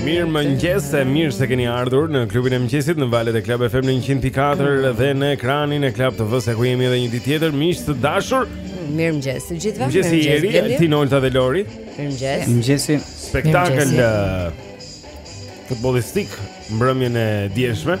Mirëmëngjes mirë se keni ardhur në klubin e mëngjesit në valët e Club FM në 104 dhe në ekranin e Club TV-së ku jemi edhe një ditë tjetër miq të dashur Mirëmëngjes të gjithëve Mëngjes Eri, Blendi ti Olta dhe Lori Mirëmëngjes Mirëmëngjes Spektakël uh, futbolistik mbrëmjën e djeshme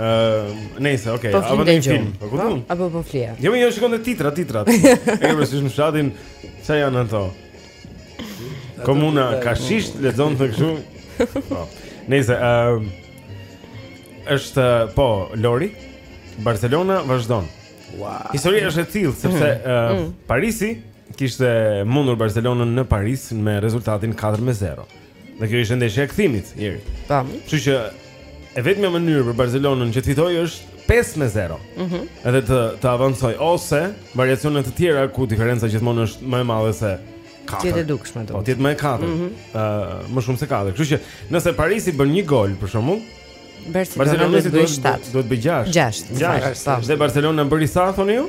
Ehm, uh, nëse, okay, po apo një film, po kupton? Apo po flia. Jo, jo, shikonte titrat, titrat. E vërtetë është në fshatin, ça janë ato? Komuna Kashish lexonte kështu. Po. Nëse, ehm, uh, është po Lori, Barcelona vazhdon. Wow. Historia është e tillë sepse uh, Parisi kishte mundur Barcelonën në Paris me rezultatin 4-0. Dhe kjo ishte ndeshja e kthimit, Eri. Tam. Kështu që e vetmja mënyrë për Barcelonën që të fitojë është 5 me 0. Mhm. Mm edhe të avancojë ose variacione të tjera ku diferenca gjithmonë është më e madhe se 4. T'jetë e dukshme do. Po t'jetë më e 4. Ëh, mm -hmm. uh, më shumë se 4. Kështu që nëse Parisi bën një gol për shembull, Barcelona duhet të bëjë 7. Do të bëjë 6. 6. 6. Dhe Barcelona bëri sa thoni ju?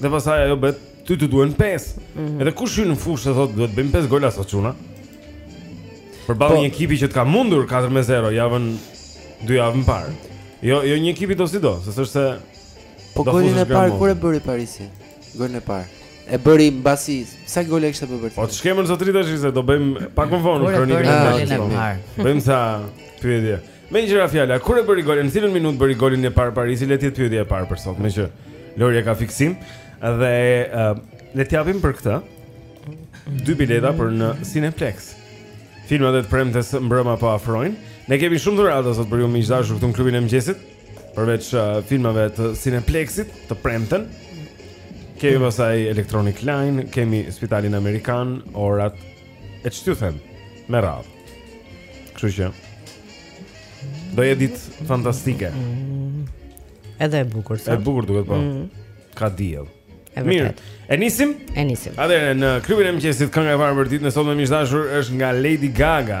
Dhe pastaj ajo bëhet ty të duhen 5. Mm -hmm. Edhe kush hyn në fushë thotë duhet bëjmë 5 gola sot çuna. Përballë po, një ekipi që të ka mundur 4-0 javën dy javë më parë. Jo, jo një ekipi dosido, se s'është se Po golin e parë kur e bëri Parisi? Golin e parë. E bëri mbasi sa gole kishte bërë vërtet. Po të shkemën sot tash se do bëjmë pak më vonë kronikën e parë. Bëjmë sa pyetje. Meqë ra fjala, kur e bëri golin, në cilën minutë bëri golin e parë Parisi, le të jetë pyetja e parë për sot, meqë Lori e ka fiksim dhe uh, le të japim për këtë dy bileta për në Cineplex. Filmat e të premtes mbrëma po afrojnë. Ne kemi shumë dhurata sot për ju miq të dashur këtu në klubin e mëngjesit, përveç uh, filmave të Cineplexit të premten. Kemi pastaj Electronic Line, kemi Spitalin Amerikan, Orat, E ç't'ju them? Me radhë. Kështu që do jetë ditë fantastike. Mm. Edhe e bukur sot. E bukur duket po. Mm. Ka diell. Mirë. E nisim? E nisim. Atëherë në klubin e mëngjesit kënga e parë për ditën e sotme miq të dashur është nga Lady Gaga.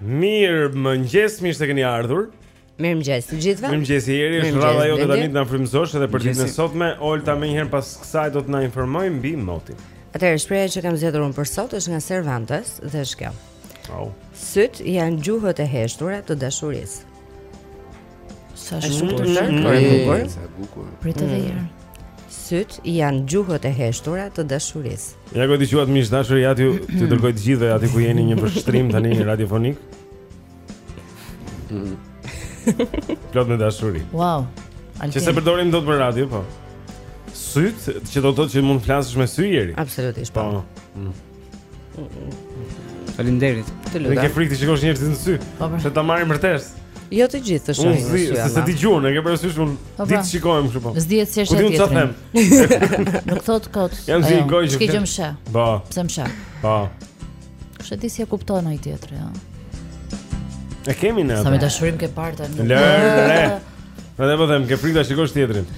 Mirëmëngjes, mirë se keni ardhur Mirëmëngjes, të gjithëve Mirëmëngjes, Eri, është radha jote tani të na frymëzosh Edhe për ditën e sotme, Olta menjëherë pas kësaj do të na informojë mbi motin Atëherë, shprehja që kam zgjedhur unë për sot është nga Cervantes dhe është kjo oh. Sytë janë gjuhët e heshtura të dashurisë Sa shumë bukur. Sa bukur. Prit edhe një herë. Mm. Sytë janë gjuhët e heshtura të dashurisë. Ja ku ti quat miq të dashur ja t'ju dërgoj të gjithëve aty ku jeni një vështrim tani radiofonik. Mm. Plot me dashuri. Wow. Që s'e përdorim dot për radio po. Sytë, që do të thotë që mund të flasësh me sy Eri. Absolutisht po. po. Mm. Faleminderit. Të lutem. Nuk ke frikë të shikosh njerëzit në sy, po, po. se ta marrin për ters. Jo të gjithë të shohin. Unë se se të gjuan, e ke parasysh unë po, të shikojmë kështu po. S'dihet si është tjetri. Unë Nuk thot kot. Jam si gojë. Ç'ke që më sheh? Po. Pse më sheh? Po. Kush e di si e kupton ai tjetri, ja. E kemi ne. Sa me dashuri më ke parë tani. Le, le. Edhe po them, ke frikë të shikosh tjetrin.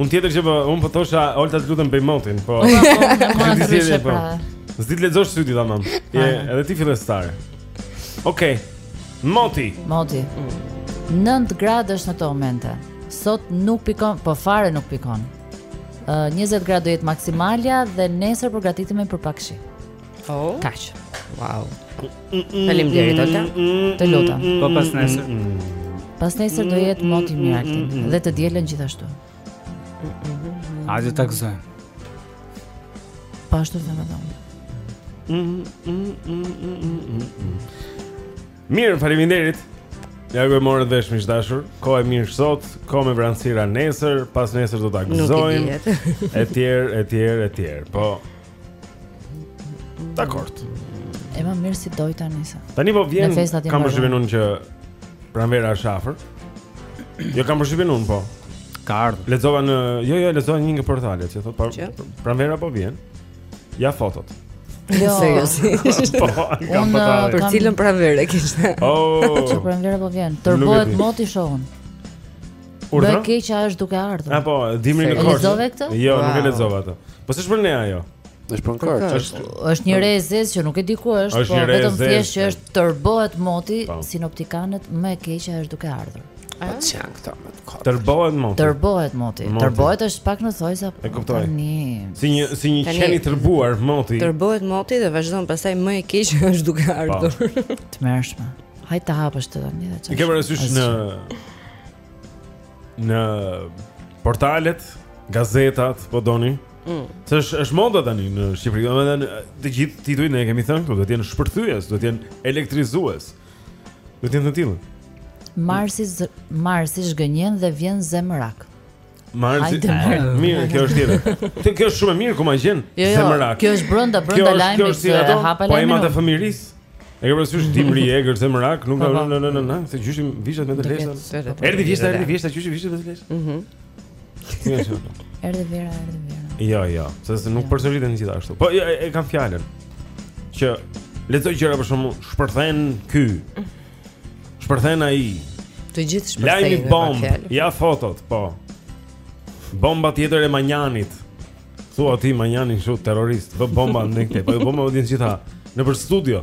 Unë tjetër që po, unë po thosha Olta të lutem bëj motin, po. Gjithsesi po. S'di të lexosh sytë tamam. Je edhe ti fillestare. Okej. Okay. Moti. Moti. 9 gradë është në këto momente. Sot nuk pikon, po fare nuk pikon. Uh, 20 gradë do jetë maksimalja dhe nesër përgatitemi për pak shi. Oh. Kaq. Wow. Faleminderit Olta. Të lutem. Po pas nesër. Pas nesër do jetë moti mirë Olta dhe të dielën gjithashtu. A do të ta gëzojmë? Po ashtu them edhe. Mirë, faleminderit. Ja ku e morët vesh miq të dashur. Kohë e mirë sot, kohë me vranësira nesër, pas nesër do ta gëzojmë. Etj, etj, etj. Po, Dakord. E më mirë si doj tani sa. Tani po vjen kam përshtypjen unë që pranvera është afër. Jo kam përshtypjen unë po. Ka ardhur. Lexova një jo jo lexova një nga portalet që thotë po, pranvera po vjen. Ja fotot. Jo, seriozisht. Po, kam foto. Uh, për cilën pranverë kishte? Oh. Që pranvera po vjen. Tërbohet moti shohun. Urdhra? Më e keqja është duke ardhur. Apo, dimri në Korçë. Lexove këtë? Jo, wow. nuk e lezova atë. Po s'është për ne ajo. Është për Korçë. Është është një rezes që nuk e di ku është, është po vetëm thjesht që është tërbohet moti, pa. Po. sinoptikanët më e keqja është duke ardhur. Po ç'janë këto me Korçë. Tërbohet moti. Tërbohet moti. moti. Tërbohet është pak në thonjëza. E kuptoj. Si një si një qen i tërbuar moti. Tërbohet moti dhe vazhdon pastaj më e keqja është duke po. ardhur. Tmerrshme. Hajt ta hapësh të tani atë. Ti ke parasysh në në portalet, gazetat, po doni? Mm. Se është është moda tani në Shqipëri, domethënë të gjithë titujt ne e kemi thënë këtu, duhet të jenë shpërthyes, duhet të jenë elektrizues. Duhet të jenë të tillë. Marsi Marsi zhgënjen dhe vjen zemërak. Marsi. Mirë, kjo është tjetër. Ti kjo është shumë e mirë ku ma gjen. Jo, jo, kjo është brenda brenda lajmit. Kjo është si ato. Po ai motiv i fëmijërisë. E ke parasysh dimri i egër zemërak, nuk ka në në në në, se gjyshi vishet me të leshta. Erdhi vjeshta, erdhi vjeshta, gjyshi vishet me të leshta. Mhm. Erdhi vera, erdhi vera. Jo, jo, se nuk përsëriten gjithashtu. Po e kam fjalën. Që lexoj gjëra për shembull shpërthen ky. Shpërthen ai. Të gjithë shpërthejnë. Lajmi bombë. Ja fotot, po. Bomba tjetër e Manjanit. Thua ti Manjani është terrorist, vë bomba në këtë, po bomba vjen gjitha nëpër studio.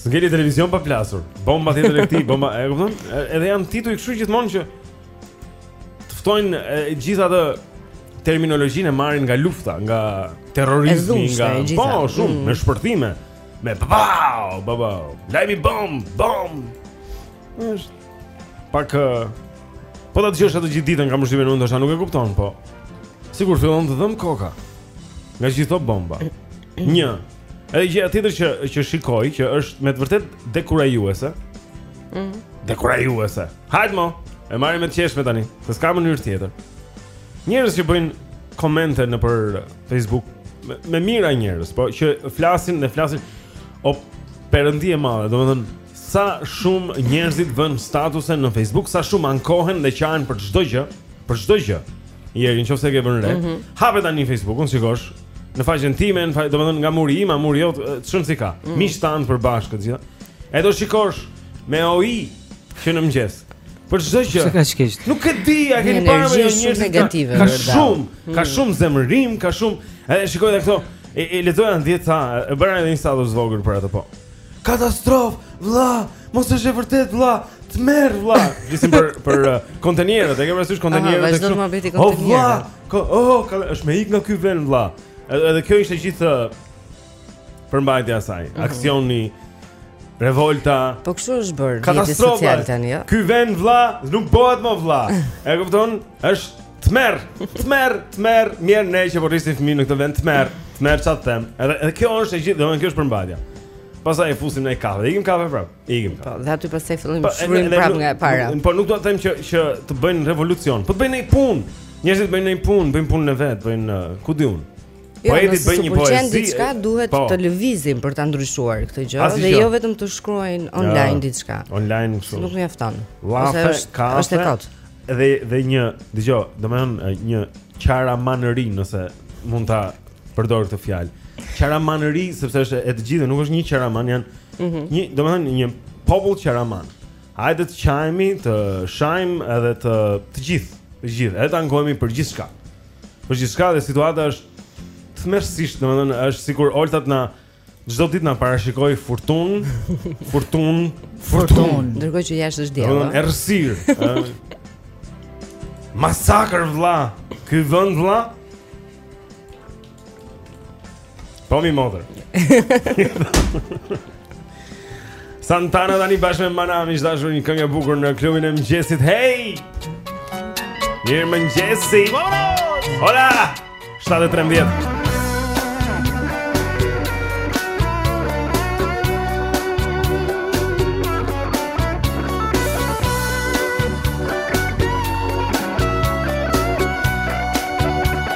S'ngeli televizion pa plasur. Bomba tjetër e këtij, bomba, e kupton? Edhe janë tituj kështu gjithmonë që të ftojnë gjithë atë terminologjinë e marrin nga lufta, nga terrorizmi, nga po shumë mm. me shpërthime. Me babau, babau. Lajmi bombë, bombë. Është pak uh, po ta dëgjosh atë gjithë ditën kam përshtypjen unë ndoshta nuk e kupton, po. Sikur fillon të dhemb koka. Nga gjithë bomba. Një. Edhe gjëja tjetër që që shikoj që është me të vërtetë dekurajuese. Mhm. Mm dekurajuese. Hajt mo, e marrim me të qeshme tani, se s'ka mënyrë tjetër. Njerëz që bëjnë komente nëpër Facebook me, me mijëra njerëz, po që flasin dhe flasin o perëndi e madhe, domethënë sa shumë njerëzit vënë statuse në Facebook, sa shumë ankohen dhe qahen për çdo gjë, për çdo gjë. Eri, qoftë se e ke vënë re, mm -hmm. hape tani Facebookun, të shikosh në faqen time, në faqen, domethënë nga muri im, a muri jot, ç'rëndësi ka. Mm -hmm. Miqtë tanë të përbashkët të gjitha. E do shikosh me oi që në mëngjes. Për çdo gjë. Çka është keq? Nuk e di, a keni parë një njerëz negativ? Ka shumë, ka hmm. shumë zemërim, ka shumë. Edhe shikoj edhe këto. E, e lexoja në ditë sa, e bëra edhe një status të vogël për atë po. Katastrofë, vlla, mos, është e vërtetë vlla, tmerr vlla. Visim për për uh, kontejnerët, e ke parasysh kontejnerët këtu. Vazhdo O vlla, oh, është me ik nga ky vend vlla. Edhe kjo ishte gjithë uh, përmbajtja e saj, mm -hmm. aksioni, revolta. Po kështu është bërë rrjeti social tani, jo? Ky vend vlla nuk bëhet më vlla. e kupton? Është tmerr, tmerr, tmerr, mjerë ne që po rrisim fëmijë në këtë vend tmerr, tmerr ça të them. Edhe edhe kjo është e gjithë, domethënë kjo është përmbajtja. Pastaj e fusim në një kafe. Ikim kafe prap. Ikim. Po, dhe aty pastaj fillim po, shfryjmë prap nga e para. Po nuk po të them që që të bëjnë revolucion. Po të bëjnë një punë. Njerëzit bëjnë një punë, bëjnë punën e vet, bëjnë uh, ku di unë. Jo, po nëse bëj një poezi, diçka duhet po. të lëvizin për ta ndryshuar këtë gjë dhe jo vetëm të shkruajnë online diçka. Online kështu. Nuk mjafton. Ose është është e kot. Dhe dhe një, dëgjoj, domethënë një qaramanëri nëse mund ta përdor këtë fjalë. Qaramanëri sepse është e të gjithë, nuk është një qaraman, janë. Mm -hmm. Një, domethënë një popull qaraman. Hajde të qajmë, të shajmë edhe të të gjithë, të gjithë. Edhe të ankohemi për gjithçka. Për gjithçka dhe situata është tmerrsisht, domethënë është sikur Olta të na çdo ditë na parashikojë furtunë, furtunë, furtunë. Ndërkohë që jashtë është diell. Domethënë errësirë. Masakër vlla. Ky vend vlla. Po mi motër. Santana tani bashkë me Maná Mi Verdad një këngë e bukur në klubin e mëngjesit. Hey! Mirëmëngjesi. Hola! 7:13.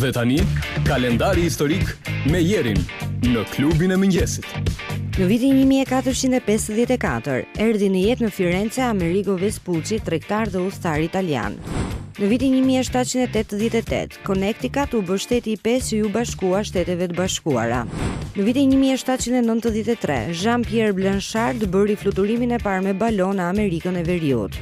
Dhe tani, kalendari historik me Jerin në klubin e mëngjesit. Në vitin 1454, erdhi në jetë në Firence Amerigo Vespucci, tregtar dhe udhëtar italian. Në vitin 1788, Connecticut u bë shteti i pesë që iu bashkua Shteteve të Bashkuara. Në vitin 1793, Jean-Pierre Blanchard bëri fluturimin e parë me balon në Amerikën e Veriut.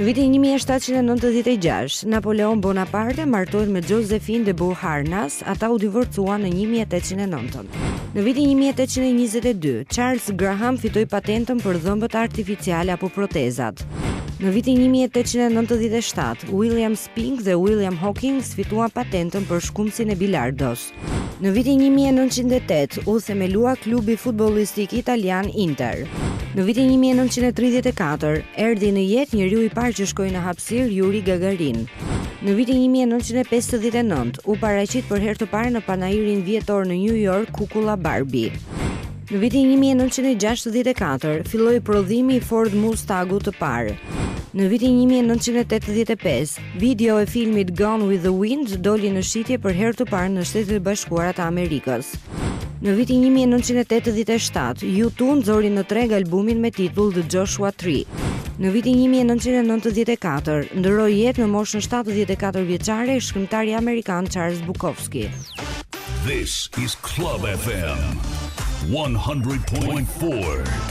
Në vitin 1796, Napoleon Bonaparte martohet me Josephine de Beauharnais, ata u divorcuan në 1809. Në vitin 1822, Charles Graham fitoi patentën për dhëmbët artificiale apo protezat. Në vitin 1897, William Spink dhe William Hoskins fituan patentën për shkumësin e bilardos. Në vitin 1908 u themelua klubi futbollistik italian Inter. Në vitin 1934 erdhi në jetë njeriu i parë që shkoi në hapësirë Yuri Gagarin. Në vitin 1959 u paraqit për herë të parë në panairin vjetor në New York kukulla Barbie. Në vitin 1964 filloi prodhimi i Ford Mustang-ut të parë. Në vitin 1985 Video e filmit Gone with the Wind doli në shitje për herë të parë në Shtetet e Bashkuara të Amerikës. Në vitin 1987, U2 nxori në treg albumin me titull The Joshua Tree. Në vitin 1994, ndërroi jetë në moshën 74 vjeçare shkrimtari amerikan Charles Bukowski. This is Club FM 100.4.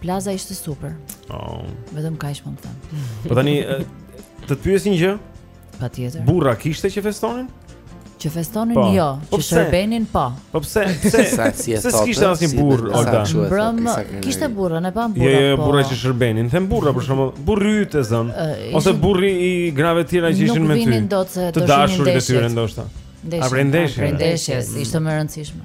Plaza ishte super. Oh. Vetëm kaq mund të them. Po tani të të pyes një gjë? Patjetër. Burra kishte që festonin? Që festonin po. jo, po që shërbenin po. Po pse? Pse? Sa si e thotë? S'kishte asnjë burrë, Olga. Mbrëmë, kishte burrën, e pa burrën. Jo, jo, po. burra që shërbenin. Them burra për shembull, burri yt e zëmë, ose burri i grave tjera që ishin me ty. Nuk vinin dot se do të shihnin ndeshje. Të dashurit e tyre ndoshta. A, prej ndeshjes? Prej ndeshjes, ishte më e rëndësishme.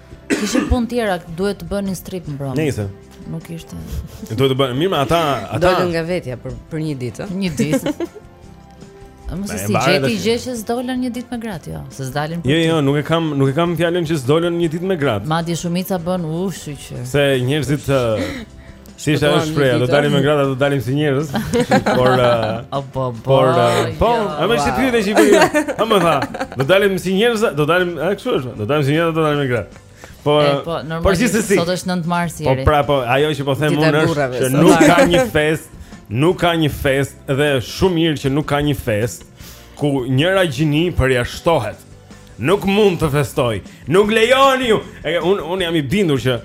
Kishin punë tjera, duhet të bënin strip mbrëmë. Nëse nuk ishte. E duhet të bënin mirë, ata ata dolën nga vetja për për një ditë, ë. Një ditë. A mo se s'i gjeti gjë që s'dolën një ditë me gratë, jo, se s'dalin. Jo, jo, nuk e kam, nuk e kam fjalën që s'dolën një ditë me gratë. Madje shumica bënë shyqyr që. Se njerëzit Si është ajo shprehja, do dalim me gratë, do dalim si njerëz. Por uh, po po. Po, a më shit pyetja që bëj. A më tha, do dalim si njerëz, do dalim, a kështu është, do dalim si njerëz, do dalim me gratë. Po, po, normalisht sot është 9 marsi. Po pra, po, ajo që po them unë është që nuk ka një festë, nuk ka një festë dhe shumë mirë që nuk ka një festë ku njëra gjini përjashtohet. Nuk mund të festoj. Nuk lejoni ju. E unë unë jam i bindur që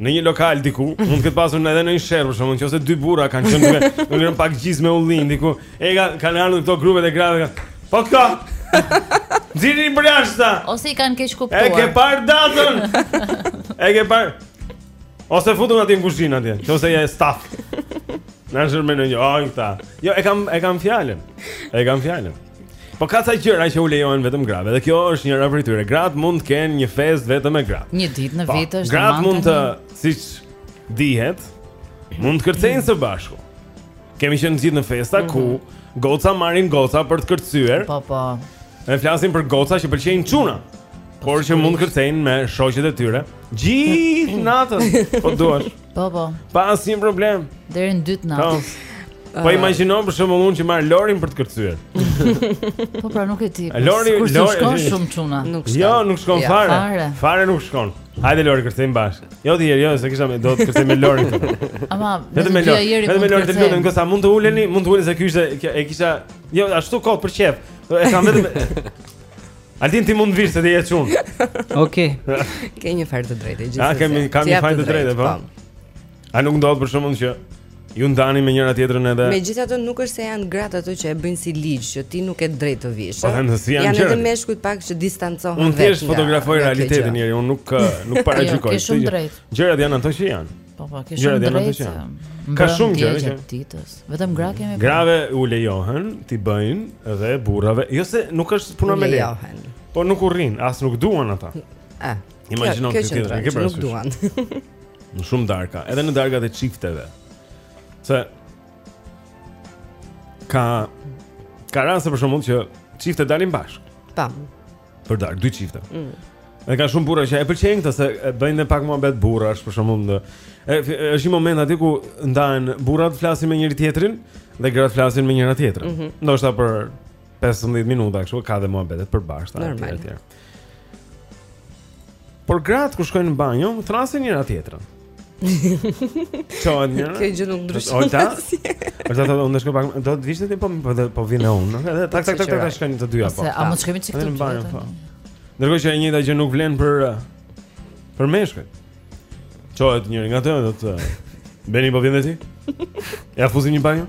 në një lokal diku mm. mund të ketë pasur edhe ndonjë sherr për shembull nëse dy burra kanë qenë duke ngrënë pak gjizë me ullinj diku. E ka kanë ardhur këto grupet e grave. Po ka. Dilni përjashta. Ose i kanë keqkuptuar. E ke parë datën. E ke parë. Ose futu aty në kuzhinë atje, nëse je staf. Na jërmë në një ojta. Jo, e kam e kam fjalën. E kam fjalën. Po ka ca gjëra që u lejohen vetëm grave. Dhe kjo është njëra prej tyre. Gratë mund të kenë një festë vetëm me gratë. Një ditë në po, vit është. Gratë mund të, siç dihet, mund të kërcejnë së bashku. Kemi qenë të gjithë në festa ku mhm. goca marrin goca për të kërcyer. Po po. Ne flasim për goca që pëlqejnë çuna. Por që mund të kërcejnë me shoqet e tyre gjithë natën. Po duash. Po po. Pa asnjë problem. Deri në 2 natës. Po, po imagjino për shembull unë që marr Lorin për të kërcyer. Po pra nuk e di. Po, Lori, Lori, nuk shkon shumë çuna. Nuk shkon. Jo, nuk shkon ja, fare. fare. Fare nuk shkon. Hajde Lori kërcejmë bashkë. Jo ti jo, se kisha me do të kërcejmë me Lorin. Ama, vetëm me Lorin. Vetëm me Lorin të lutem, nëse mund të uleni, mund të uleni se ky ishte e kisha jo ashtu kot për qejf. E kam vetëm Altin ti mund të vish se ti je çun. Okej. Ke një farë të drejtë gjithsesi. A kemi kam një farë të drejtë po? po. A nuk ndodh për shembull që ju ndani me njëra-tjetrën edhe Megjithatë nuk është se janë gratë ato që e bëjnë si ligj që ti nuk ke të drejtë të vish. Po them se janë edhe meshkujt pak që distancohen vetë. Unë thjesht fotografoj realitetin Jeri, unë nuk nuk paragjykoj. Jo, ke shumë të drejtë. Gjërat janë ato që janë. Po po, ke shumë të drejtë. Ka shumë gjëra që ditës. Vetëm gra kemi. Grave u lejohen t'i bëjnë dhe burrave jo. Se nuk është puna me lejohen. Po nuk u rrin, as nuk duan ata. Ë. Imagjino ti ti ke bërë. Nuk duan. Në shumë darka, edhe në darkat e çifteve. Se ka ka raste për shembull që çiftet dalin bashkë. Tam. për darkë dy çifte. Mm. Dhe ka shumë burra që e pëlqejnë këtë se bëjnë pak muhabet burrash për shembull e është një moment aty ku ndahen burrat flasin me njëri-tjetrin dhe gratë flasin me njëra-tjetrën. Mm -hmm. Ndoshta për 15 minuta kështu ka dhe muhabete të përbashkëta etj. Por gratë kur shkojnë në banjo, thërrasin njëra-tjetrën. Çon. Kjo gjë nuk ndryshon. Olta. Olta do të shkoj pak. Do të vish ti po po, po vjen me unë. Edhe tak tak tak tak shkojnë të dy apo. A mos kemi çikë të bëjmë. Po. Ndërkohë që e njëjta gjë nuk vlen për uh, për meshkujt. Çohet njëri nga të do të uh, bëni po vjen ti? Ia fusim një banjo.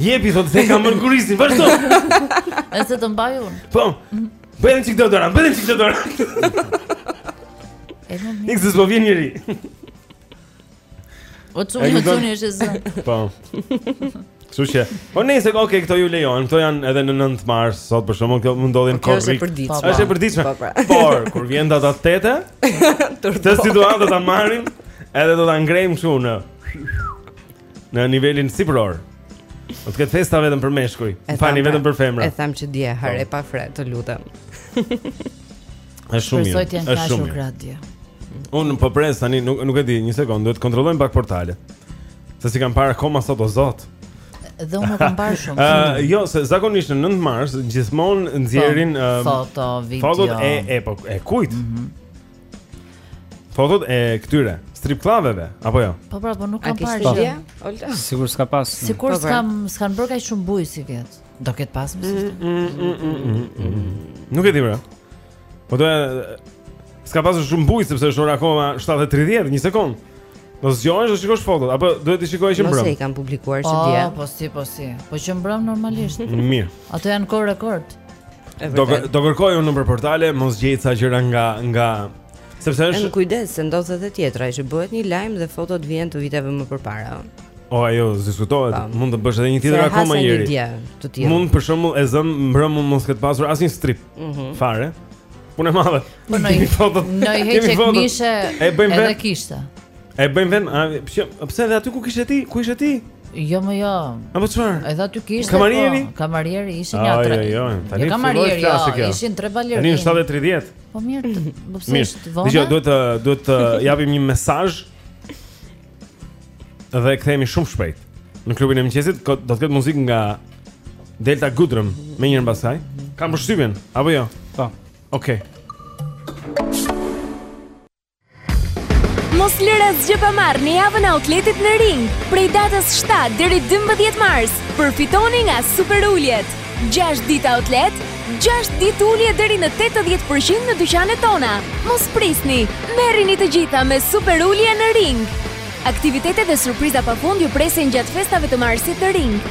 Jepi thotë se kam mërkuristin, vazhdo. Nëse të mbaj unë. Po. Bëjmë çik dora, bëjmë çik dora. Nik se s'po vjen njëri. O të shumë në qënë është e zë Po Kështu që Po nejse, oke, okay, këto ju lejohen Këto janë edhe në 9 mars Sot për shembull Këto më ndodhin po, korrik Kjo është e përditshme Kjo është e përditshme po, pra. Por, kur vjen te data tetë Të situata do ta marrim Edhe do ta ngremë shumë në Në nivelin sipëror. Do të ketë festa vetëm për meshkuj, fare vetëm për femra. E thamë që dje po. hare pa fre, të lutem. Është shumë mirë. Shpresoj të jenë kënaqur gratë dje. Unë po pres tani, nuk nuk e di, një sekond, duhet të kontrollojmë pak portalet. Se s'i kam parë akoma sot o zot. Dhe unë s'kam parë shumë. Ëh, uh, jo, se zakonisht në 9 mars gjithmonë nxjerrin uh, foto, video. Fotot e e po e kujt? Mm -hmm. Fotot e këtyre strip clubeve apo jo? Po pra, po nuk kam parë gjë. Olta. Sigur s'ka pas. Sigur po, pra. s'kam s'kan bërë kaq shumë bujë si vjet. Do ketë pas më së mm, Nuk e di pra. Po do s'ka pas shumë bujë sepse është ora akoma 7:30, një sekond. Do zgjohesh të shikosh fotot apo duhet t'i shikoje që mbrëm? Mos i kanë publikuar që dje. Po, po si, po si. Po që mbrëm normalisht. Mirë. Ato janë kohë rekord. Do do kërkoj unë nëpër portale, mos gjej ca gjëra nga nga sepse është Po kujdes se ndodh edhe tjetra, që bëhet një lajm dhe fotot vijnë të viteve më përpara. O ajo s'diskutohet, po, mund të bësh edhe një tjetër akoma një herë. Dje, të tjerë. Mund për shembull e zëmë mbrëm mund mos ketë pasur asnjë strip. Mm -hmm. Fare. Punë e madhe. Po ndonjë foto. Ndonjë heq këmishë. E bëjmë vetë. Edhe kishte. E bëjmë vetë, a, pse, pse dhe aty ku ishe ti, ku ishe ti? Jo më jo. A po çfarë? Edhe aty kishte. Kamarierë? Po, kamarierë ishin ja tre. Jo, jo, tani. Jo kamarierë, jo, ja, ishin tre balerinë. Tani është 7:30. Po mirë, po pse është vonë? Dëgjo, duhet të duhet të japim një mesazh. Dhe kthehemi shumë shpejt. Në klubin e mëngjesit do të ketë muzikë nga Delta Goodrem menjëherë pas saj. Kam përshtypjen, apo jo? Po. Okej. Okay. Mos lër asgjë pa marrë në javën e outletit në Ring. Prej datës 7 deri 12 mars, përfitoni nga super uljet. 6 ditë outlet, 6 ditë ulje deri në 80% në dyqanet tona. Mos prisni, merrini të gjitha me super ulje në Ring. Aktivitete dhe surpriza pa fund ju presin gjatë festave të marsit në Ring.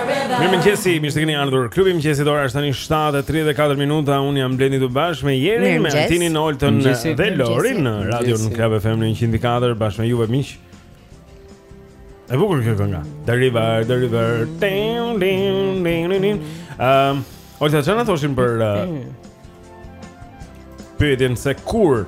Mirë mëngjesi, mirë se keni ardhur. Klubi i mëngjesit ora është tani 7:34 minuta. Unë jam Blendi së bashku me Jerin, me Tinin Oltën dhe Lorin në Radio në Club FM në 104 bashkë me juve miq. E bukur kjo kënga. The river, the river. Ding ding ding ding. ding. Ehm, Olta ça na thoshin për uh, pyetjen se kur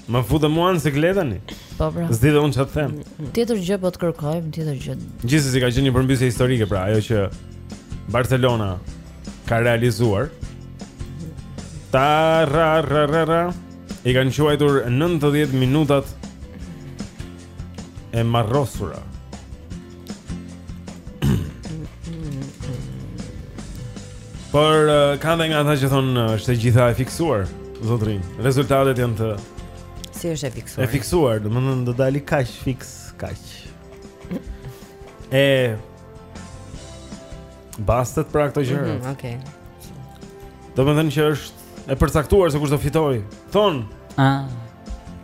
Më fute mua në siklet tani. Po pra. Po. S'di dhe unë ça të them. Tjetër gjë po të kërkojmë, tjetër gjë. Gjithsesi ka qenë një përmbysje historike pra, ajo që Barcelona ka realizuar. Ta ra ra ra ra. I kanë quajtur 90 minutat e marrosura. Por uh, ka dhe nga ata që thonë uh, është e gjitha e fiksuar, zotëri. Rezultatet janë të Si është e fiksuar? E fiksuar, domethënë do dali kaq fiks, kaq. E Bastet pra këto gjëra. Mm -hmm, Okej. Okay. Domethënë që është e përcaktuar se kush do fitojë. Thonë. Ah.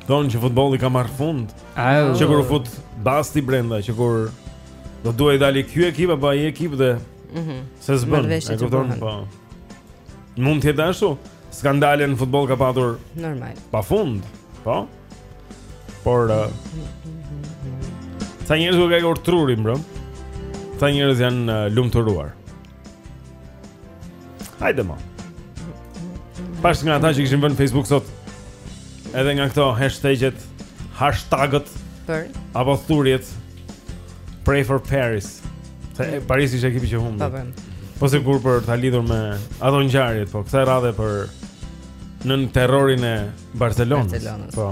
Thonë që futbolli ka marrë fund. Au. Që kur u fut basti brenda, që kur do duhet të dali ky ekip apo ai ekip dhe Mhm. Mm se s'bën. Marrë veshje E kupton? që bëhen. Po. Mund të jetë ashtu. Skandale në futboll ka patur Normal. pa fund, po. Por uh, sa njerëz u ka ikur truri, bro. Sa njerëz janë uh, lumturuar. Hajde mo. Pashë nga ata që kishin vënë në Facebook sot. Edhe nga këto hashtagjet, hashtagët për apo thurjet Pray for Paris. Se mm. Paris ishte ekipi që humbi. Po, po. po sikur për ta lidhur me ato ngjarjet, po kësaj radhe për nën terrorin e Barcelonës. Barcelonës. Po.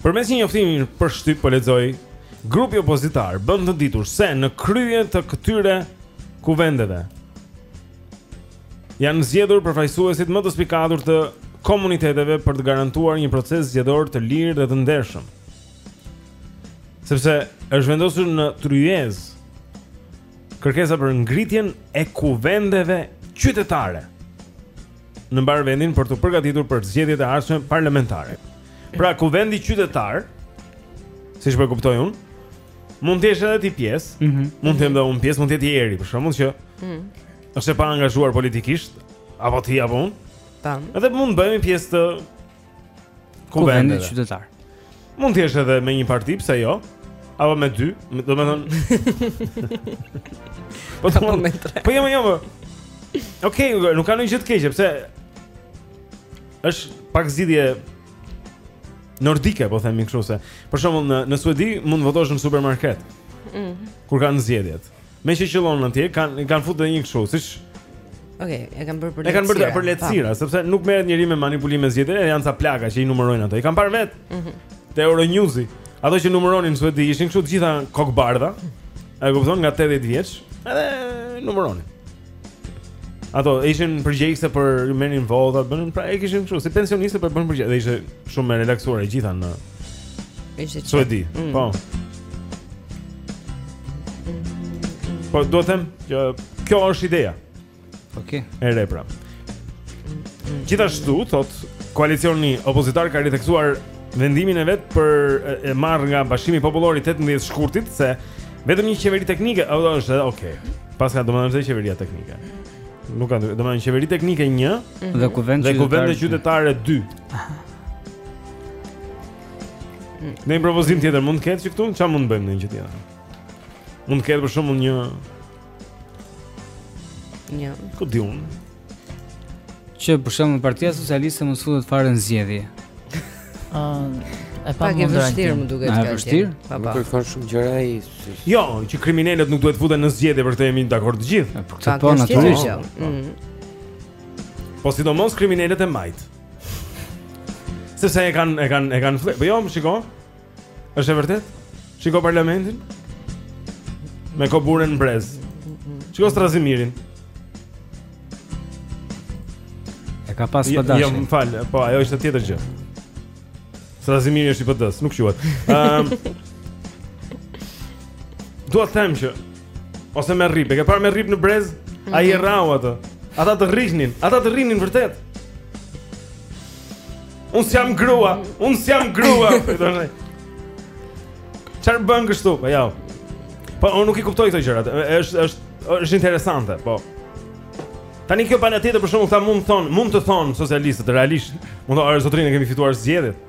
Përmes një njoftimi për shtyp po lexoj, grupi opozitar bën të ditur se në krye të këtyre kuvendeve janë zgjedhur përfaqësuesit më të spikatur të komuniteteve për të garantuar një proces zgjedhor të lirë dhe të ndershëm. Sepse është vendosur në tryezë kërkesa për ngritjen e kuvendeve qytetare. në mbarë vendin për t'u përgatitur për zgjedhjet e ardhshme parlamentare. Pra kuvendi qytetar, siç po e kuptoj unë, mund të jesh edhe ti pjesë, mm -hmm. mund të jem dhe unë pjesë, mund të jetë Jeri, për shembull që mm -hmm. është e pa angazhuar politikisht, apo ti apo unë. Tam. Edhe mund të bëhemi pjesë të Kuvendit qytetar. Mund të jesh edhe me një parti, pse jo? Apo me dy, domethënë. Po të mund me tre. Po jo, jo. Okej, okay, nuk ka ndonjë gjë të keqe, pse? Është pak zgjidhje nordike, po themi kështu se. Për shembull në në Suedi mund të të votosh në supermarket. Mm. Kur kanë zgjedhjet. Meqë qëllon atje, kanë i kanë futur edhe një kështu, si që... Okej, okay, e kanë bërë për lehtësira. E kanë bërë për lehtësira, po. sepse nuk merret njeri me manipulime zgjedhjesh, e janë ca plaka që i numërojnë ato. I kam parë vetë, mm -hmm. te Euronewsi. Ato që numëronin në Suedi, ishin kështu të gjitha kokëbardha, e kupton nga 80 vjeç, edhe numëronin. Ato ishin përgjegjëse për merrin vota, bënin pra e kishin kështu si pensioniste për bën përgjigje, ishte shumë e relaksuar e gjitha në Ishte çfarë? Suedi. Mm. Po. Po dua të them që kjo është ideja. Okej. Okay. E re pra. Gjithashtu thotë koalicioni opozitar ka ritheksuar vendimin e vet për e marrë nga Bashkimi Popullor i 18 shkurtit se vetëm një qeveri teknike, apo është edhe okay. Paska domethënë është qeveria teknike. Nuk ka, domethënë qeveri teknike 1 mhm. dhe kuvend qytetar. Dhe kuvende qytetare 2. Ndonjë propozim tjetër mund të ketë që këtu çfarë mund të bëjmë ndonjë gjë tjetër. Mund të ketë për shembull një një ku diun Që për shembull Partia Socialiste mos të futet fare në zgjedhje. Ëh, e pamundur. Është vështirë, më duket kjo. Është vështirë. Po po. Kërkon shumë gjëra ai. Jo, që kriminelët nuk duhet të futen në zgjedhje për këtë jemi dakord të gjithë. Po këtë po natyrisht. Po. Mhm. po sidomos kriminelët e majtë. Sepse e kanë e kanë e kanë flet. Po jo, më shiko. Është e vërtetë? Shiko parlamentin. Me koburen në brez. Shiko Strazimirin. E ka pas jo, padashin. Jo, më fal, po ajo ishte tjetër gjë. Strazimiri është i PD-s, nuk quhet. Ëm um, Dua të them që ose me rrip, e ke parë me rrip në brez? Mhm. Ai e rrahu atë. Ata të rrihnin, ata të rrihnin vërtet. Unë s'jam grua, unë s'jam grua. Çfarë bën kështu? Po ja. Po unë nuk i kuptoj këto gjërat. Është është është interesante, po. Tani kjo pala tjetër për shembull ta, mund të thonë, mund të thonë socialistët realisht, mund të thonë zotëri ne kemi fituar zgjedhjet.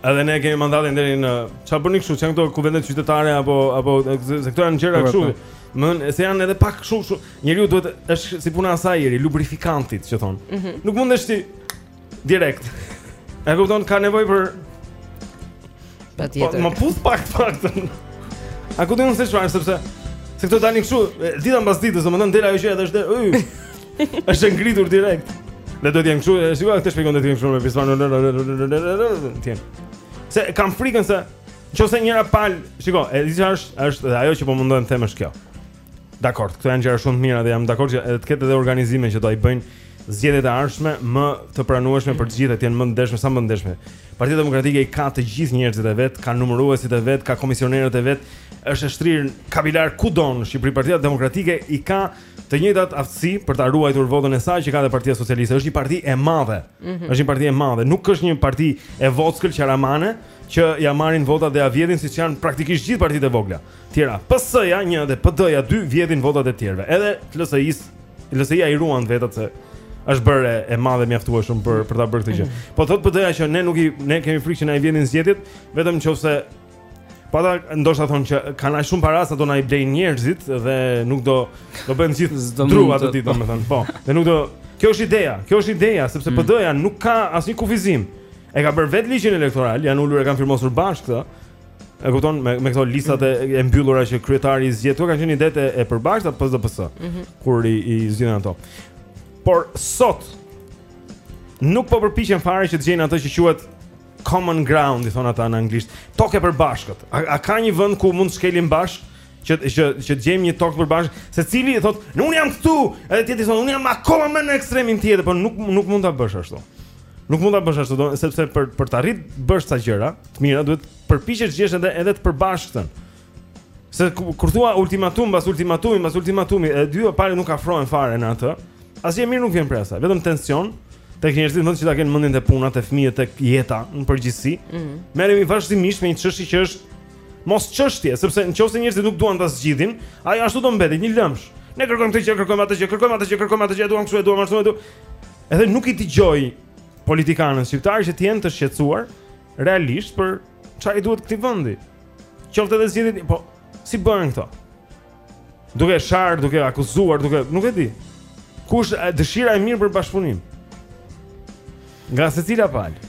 Edhe ne kemi mandatin deri në çfarë bëni kështu, ça janë këto kuvende qytetare apo apo se këto janë gjëra kështu. Më se janë edhe pak kështu, njeriu duhet është si puna e saj, lubrifikantit që thonë. Mm -hmm. Nuk mundesh ti Direkt. E kupton ka nevojë për Patjetër. Po, më puth pak faqen. Aty ku do të mos e shpaj sepse se këto dalin kështu ditë mbas dite, domethënë del ajo që edhe është yy. Është ngritur direkt. Ne do të jemi kështu, si ka këtë shpjegon të jem kështu me pishman. Tien. Se kam frikën se nëse njëra palë, shiko, e di çfarë është, është dhe ajo që po mundohem të them është kjo. Dakor, këto janë gjëra shumë të mira dhe jam dakord që edhe të ketë edhe organizime që do i bëjnë zgjedhjet e ardhshme më të pranueshme për të gjithë të jenë më ndershme sa më ndershme. Partia Demokratike i ka të gjithë njerëzit e vet, ka numëruesit e vet, ka komisionerët e vet, është e shtrirë kapilar kudo në Shqipëri. Partia Demokratike i ka të njëjtat aftësi për ta ruajtur votën e saj që ka dhe Partia Socialiste. Është një parti e madhe. Mm -hmm. Është një parti e madhe, nuk është një parti e vockël qaramane që ja marrin votat dhe ja vjedhin siç janë praktikisht gjithë partitë e vogla. tjera. PS-ja 1 dhe PD-ja 2 vjedhin votat e tjerëve. Edhe LSI-s, LSI-ja i ruan vetë se është bërë e madhe mjaftueshëm për për ta bërë këtë gjë. Mhm. Po thotë PD-ja që ne nuk i ne kemi frikë që na i vjedhin zgjedhjet, vetëm nëse Po ata ndoshta thonë që kanë aq shumë para sa do na i blejnë njerëzit dhe nuk do do bëjnë gjithë dru atë ditë domethënë. Po, dhe nuk do Kjo është ideja, kjo është ideja sepse mm. PD-ja nuk ka asnjë kufizim. E ka bërë vetë ligjin elektoral, janë ulur e kanë firmosur bashkë këtë. E kupton me me këto listat e, e mbyllura që kryetari i zgjedh, këto kanë qenë idetë e, e përbashkëta PD-PS. Mm -hmm. Kur i, i zgjidhin ato. Por sot nuk po përpiqen fare që të gjejnë atë që quhet common ground, i thonë ata në anglisht, tokë e përbashkët. A, a ka një vend ku mund të shkelim bashkë? që që që të gjejmë një tokë të përbashkët, secili thotë, "Unë jam këtu." Edhe ti thua, "Unë jam akoma më në ekstremin tjetër, por nuk nuk mund ta bësh ashtu." Nuk mund ta bësh ashtu, domethënë sepse për për të arritur bësh ca gjëra të mira duhet përpiqesh gjesh edhe edhe të përbashkëtën. Se kur thua ultimatum pas ultimatumi pas ultimatumi, të dyja palët nuk afrohen fare në atë. Asgjë e mirë nuk vjen prej asaj, vetëm tension tek njerëzit në vend që ta kenë mendjen te puna te fëmijët tek jeta në përgjithësi. Mm -hmm. Merremi vazhdimisht me një çështje që është mos çështje, sepse nëse njerëzit nuk duan ta zgjidhin, ai ashtu do mbetet një lëmsh. Ne kërkojmë këtë që kërkojmë atë që kërkojmë atë që kërkojmë atë që duam kështu e duam ashtu e duam. Edhe nuk i dëgjoj politikanët shqiptarë që të jenë të shqetësuar realisht për çfarë i duhet këtij vendi. Qoftë edhe zgjedhjet, po si bëhen këto? Duke shar, duke akuzuar, duke nuk e di. Ku është dëshira e mirë për bashkëpunim? Nga secila palë.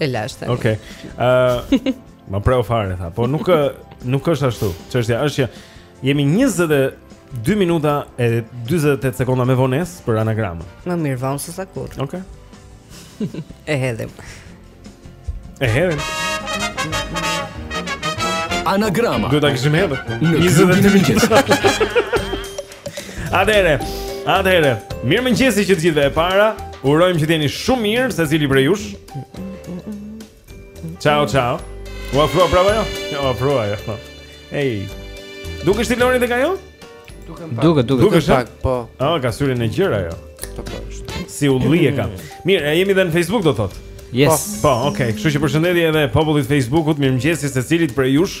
E lashë tani. Okej. Okay. Ë, uh, ma preu fare tha, po nuk nuk është ashtu. Çështja është që jemi 22 minuta e 48 sekonda me vonesë për anagramën. Më mirë vonë se sa kurrë. Okej. Okay. e hedhim. E hedhim. Anagrama. Do ta kishim hedhur. 22 minuta. Atëherë, atëherë, mirëmëngjesi që të gjithëve e para, urojmë që të jeni shumë mirë secili prej jush. Ciao, ciao. U afrua prapë ajo? Jo, u afrua ajo. Po. Ej. Duket dhe Lori dhe ajo? Duket më pak. Duket, duket. Duket dhe pak, po. A, ka syrin e gjerë ajo. Po, po, si ulli e ka. Mirë, jemi dhe në Facebook do thotë. Yes. Po, po okay. Kështu që përshëndetje edhe popullit të Facebookut, mirëmëngjes secilit prej jush.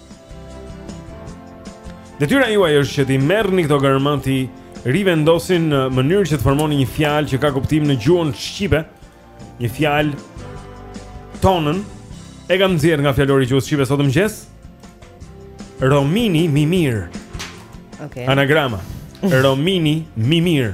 Detyra juaj është që t'i merrni këto gërma t'i rivendosni në mënyrë që të formoni një fjalë që ka kuptim në gjuhën shqipe, një fjalë tonën e kam nxjerrë nga fjalori i gjuhës shqipe sot në mëngjes. Romini Mimir. Okej. Okay. Anagrama. Romini Mimir.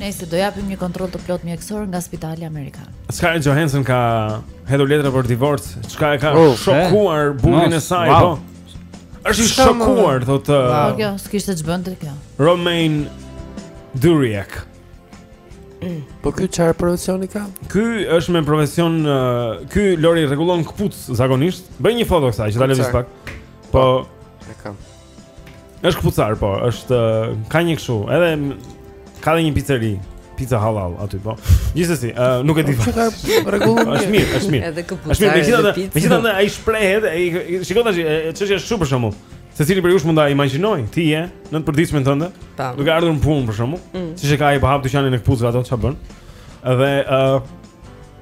Ne do japim një kontroll të plotë mjekësor nga spitali amerikan. Scarlett Johansson ka hedhur letrat për divorc, çka e ka oh, shokuar burrin e saj, wow. po. Është i shokuar, thotë. Uh, po kjo s'kishte ç'bënte kjo. Romain Dauriac. Mm. Po ky çfarë profesioni ka? Ky është me profesion, uh, ky Lori rregullon këpucë zakonisht. Bëj një foto kësaj që ta lëviz pak. Po, po. e kam. Është këpucar, po, është ka një kështu, edhe ka dhe një piceri, pizza halal aty, po. Gjithsesi, uh, nuk e di. Po, rregullon. Është mirë, është mirë. Edhe këpucar. Është mirë, megjithatë, megjithatë ai shprehet, ai shikon tash, çështja është kështu për shembull. Secili prej jush mund ta imagjinojë, ti je në të përditshmen tënde, duke ardhur në punë për shembull, mm. siç e ka ai po hap dyqanin e këpucëve ato çfarë bën. Edhe ë uh,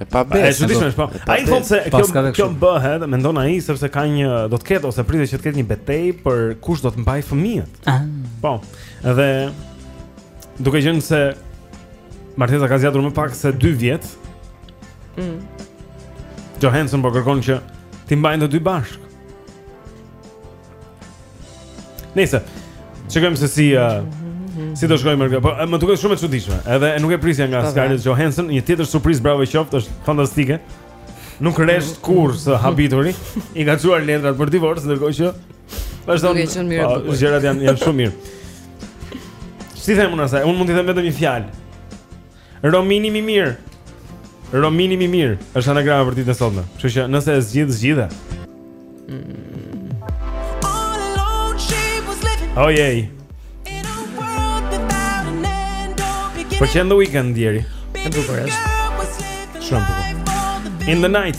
E pabesë. Është çuditshme, po. Ai thotë se kjo kjo bëhet, mendon ai sepse ka një do të ketë ose pritet që të ketë një betejë për kush do të mbajë fëmijët. Ah. Po. Dhe duke qenë se martesa ka zgjatur më pak se 2 vjet. Mm. Johansson po kërkon që t'i mbajnë të dy bashkë. Nejse, shikojmë se si uh, si do shkojë kjo, po më duket shumë e çuditshme. Edhe nuk e prisja nga po, po. Scarlett Johansson, një tjetër surprizë bravo qoftë, është fantastike. Nuk rresht mm. kurrë së habituri, i ka çuar letrat për divorc, ndërkohë që vazhdon. Duke qenë mirë. Po, gjërat janë janë shumë mirë. S'i them unë asaj, unë mund t'i them vetëm një fjalë. Romini Mimir. Romini Mimir është anagrama për ditën e sotme. Kështu që nëse e zgjidh, zgjidhe. Oh yay. Po çmend The Weeknd deri. Shumë bukur. In the night.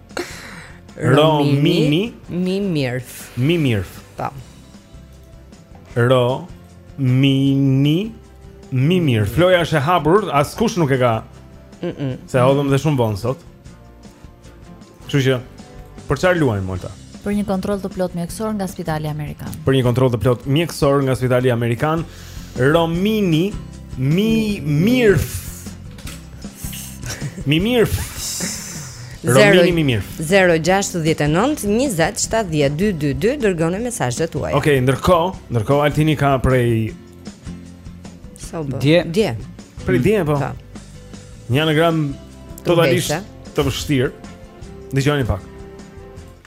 Romini Mimirf. Mimirf. Po. Ro mini mimir. Floja është e hapur, askush nuk e ka. Mm -mm. Se hodhëm dhe shumë vonë sot. Kshu që për çfarë luajmë Olta? Për një kontroll të plot mjekësor nga Spitali Amerikan. Për një kontroll të plot mjekësor nga Spitali Amerikan. Romini mi mirf. Mi mirf. Romini mi mirf. 069 20 70 222 dërgoni mesazhet tuaja. Okej, okay, ndërkohë, ndërkohë Altini ka prej Sa u bë. Dje. Dje. Prej dje po. po. Një anagram totalisht të vështirë. Dëgjoni pak.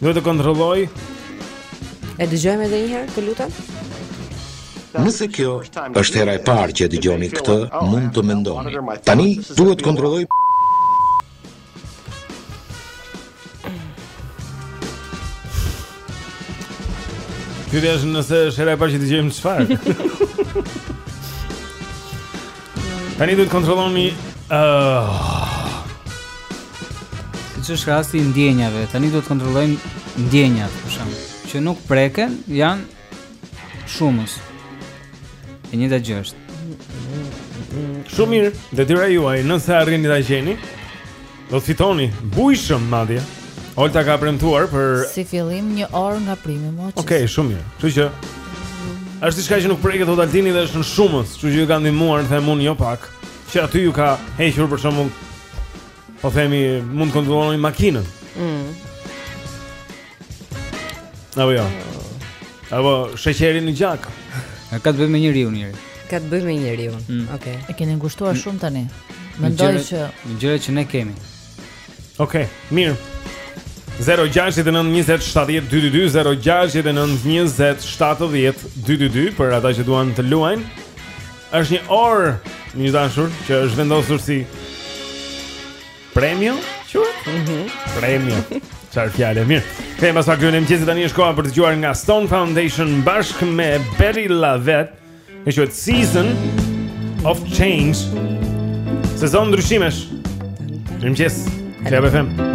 Duhet të kontrolloj. E dëgjojmë edhe një herë, të lutem. Nëse kjo është hera e parë që e dëgjoni këtë, mund të mendoni. Tani duhet të kontrolloj. Pyetja është nëse është hera e parë që dëgjojmë çfarë. Tani duhet të kontrolloni ë uh... Siç është rasti i ndjenjave, tani duhet të kontrollojmë ndjenjat, për shembull, që nuk preken, janë shumës. E njëjta gjë është. Shumë mirë, detyra juaj, nëse arrini ta gjeni, Do të fitoni bujshëm madje. Olta ka premtuar për Si fillim një orë nga primi moçi. Okej, okay, shumë mirë. Kështu që është diçka që nuk preket thotë Altini dhe është në shumës, kështu që ju ka ndihmuar them unë jo pak. Që aty ju ka hequr për shembull po themi mund të kontrolloni makinën. Mm. Apo jo. Apo sheqerin në gjak. Ka të bëjë me njeriun njëri. Ka të bëjë me njeriun. Mm. Okej. E keni ngushtuar shumë tani. Mendoj që në gjëra që ne kemi. Okej, mirë. 0692070222 për ata që duan të luajnë. Është një orë, më e dashur që është vendosur si Premio? Quhet? Mhm. Premio. Çar fjalë mirë. Kthehem pas vakut në mëngjes tani është koha për të dëgjuar nga Stone Foundation bashkë me Bettye LaVette. E quhet Season of Change. Sezon ndryshimesh. Mëngjes. Club FM.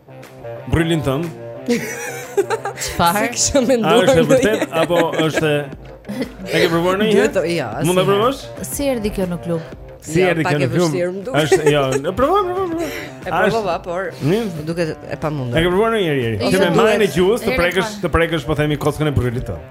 Brylin tënd. Çfarë? Kështu mendon. Është e vërtetë apo është E ke provuar në një? Jo, Mund ta provosh? Si erdhi kjo në klub? Si jo, erdhi kjo në klub? Është, jo, e provoj, provoj, provoj. E provova, por më duket e pamundur. E ke provuar ndonjëherë? Ti jo, me majën e gjuhës të prekësh, të prekësh po themi kockën e brylit tënd.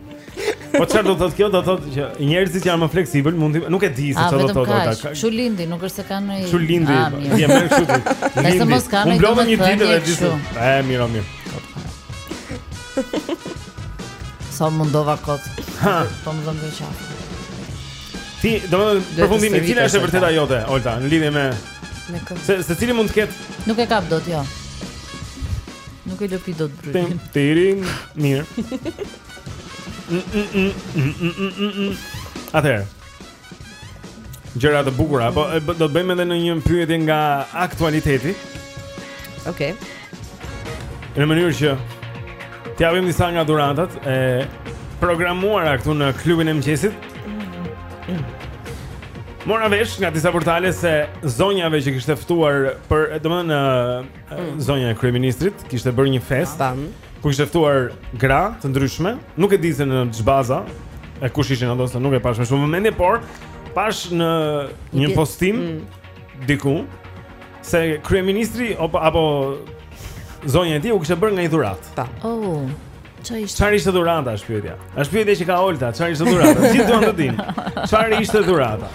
Po çfarë do të thotë kjo? Do të thotë që njerëzit janë më fleksibël, mund të nuk e di se çfarë do të thotë. Ata. Kështu lindin, nuk është se kanë një. Kështu lindi, ja kështu ti. Lindi. Se unë e provova një ditë dhe di vetë kështu. E mirë, mirë. Sa u mundova kot. Po më dhënë gjë. Ti, domethënë përfundimi, cila është e vërteta jote, Olta, në lidhje me me këtë? Se se cili mund të ketë? Nuk e kap dot, jo. Nuk e lëpin dot brylin. Timin, mirë. Atëherë. Gjëra të bukura, po do të bëjmë edhe ne një pyetje nga aktualiteti. Okej. Okay. Në mënyrë që t'i japim disa nga dhuratat e programuara këtu në klubin e mëngjesit. Mora vesh nga disa portale se zonjave që kishte ftuar për, domethënë mm. zonja e kryeministrit kishte bërë një festë ah, ku kishte ftuar gra të ndryshme, nuk e di se në ç'baza e kush ishin ato, nuk e pashë me shumë vëmendje, por pashë në një postim mm. diku se kryeministri apo zonja e tij u kishte bërë nga një dhuratë. Po. Oh. Çfarë ishte? Çfarë ishte dhurata është pyetja. Është pyetja që ka Olta, çfarë ishte dhurata? Gjithë duan të dinë. Çfarë ishte dhurata?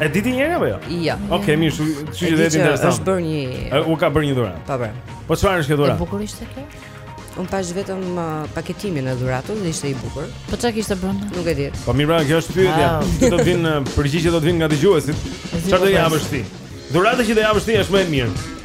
E di ti njeri apo jo? Jo. Okej, mirë, kështu që është interesant. Është bërë një U ka bërë një dhuratë. Po po. Po. po çfarë është kjo dhuratë? E bukur ishte kjo? Unë pashë vetëm uh, paketimin e dhuratës dhe ishte i bukur. Po çka kishte brenda? Nuk e di. Po mirë, kjo është pyetja. Do të vijnë uh, përgjigje do të vijnë nga dëgjuesit. Çfarë do të japësh ti? Dhurata që do japësh ti është më e mirë.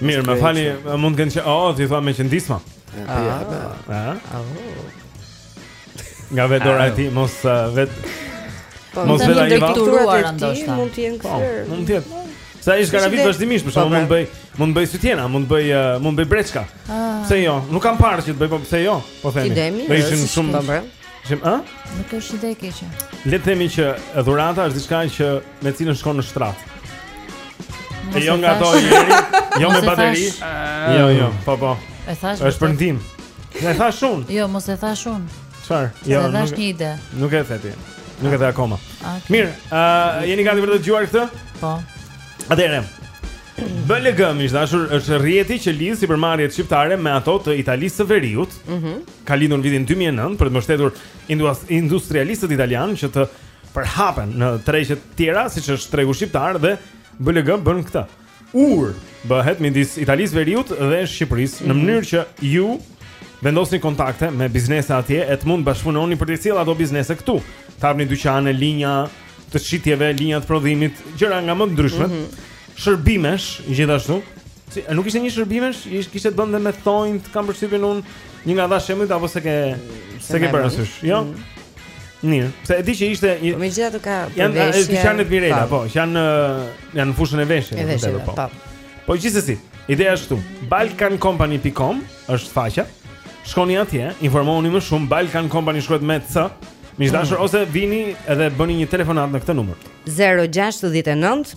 Mirë, më falni, mund të kenë qenë oh, ti thua me qendisma. Ah. Nga vetë dora e tij, mos uh, vetë po, Mos vetë ajiva Mund të jenë kësër Mund të jenë kësër Mund të jenë Se ai shkarravit vazhdimisht, për shembull mund bëj, mund bëj sutjena, mund bëj, eh, mund bëj breçka. Ah. Pse jo? Nuk kam parë që të bëj, po pse jo? Po themi. Do ishin shumë Ishin, ë? Nuk është ide e keqe. Le të themi që dhurata është diçka që me cilën shkon në shtrat. E jo nga ato ieri, jo me bateri. Jo, jo, po po. E thashë. Është për ndihmë. E thashë unë. Jo, mos e thashë unë. Çfarë? Jo, nuk. Është një ide. Nuk e the ti. Nuk e the akoma. Mirë, ë jeni gati për të dëgjuar këtë? Po. Atëherë. BLG, miq të dashur, është rrjeti që lidh sipërmarrjet shqiptare me ato të Italisë së Veriut. Mhm. ka lindur në vitin 2009 për të mbështetur industrialistët italianë që të përhapen në tregjet tjera siç është tregu shqiptar dhe BLG bën këtë. Urë bëhet midis Italisë së Veriut dhe Shqipërisë në mhm. mënyrë që ju vendosni kontakte me biznese atje e të mund të bashkëpunoni për t'i sjellë ato biznese këtu. Të hapni dyqane, linja të shitjeve, linja të prodhimit, gjëra nga më të ndryshmet. Mm -hmm. shërbimesh gjithashtu. Si, nuk ishte një shërbimesh, ishte kishte të bënte dhe me thonj, kam përshtypjen unë, një nga dha shembuj apo s'e ke s'e ke parasysh, jo? Mm. Mirë, se e di që ishte një po, Megjithatë ka janë dyqane të Mirela, po, që janë janë në fushën e veshjes, në veshje, po. po. Po gjithsesi, ideja është këtu. balkancompany.com është faqja. Shkoni atje, informohuni më shumë Balkan Company shkruhet me C. Miq të dashur mm. ose vini edhe bëni një telefonat në këtë numër. 069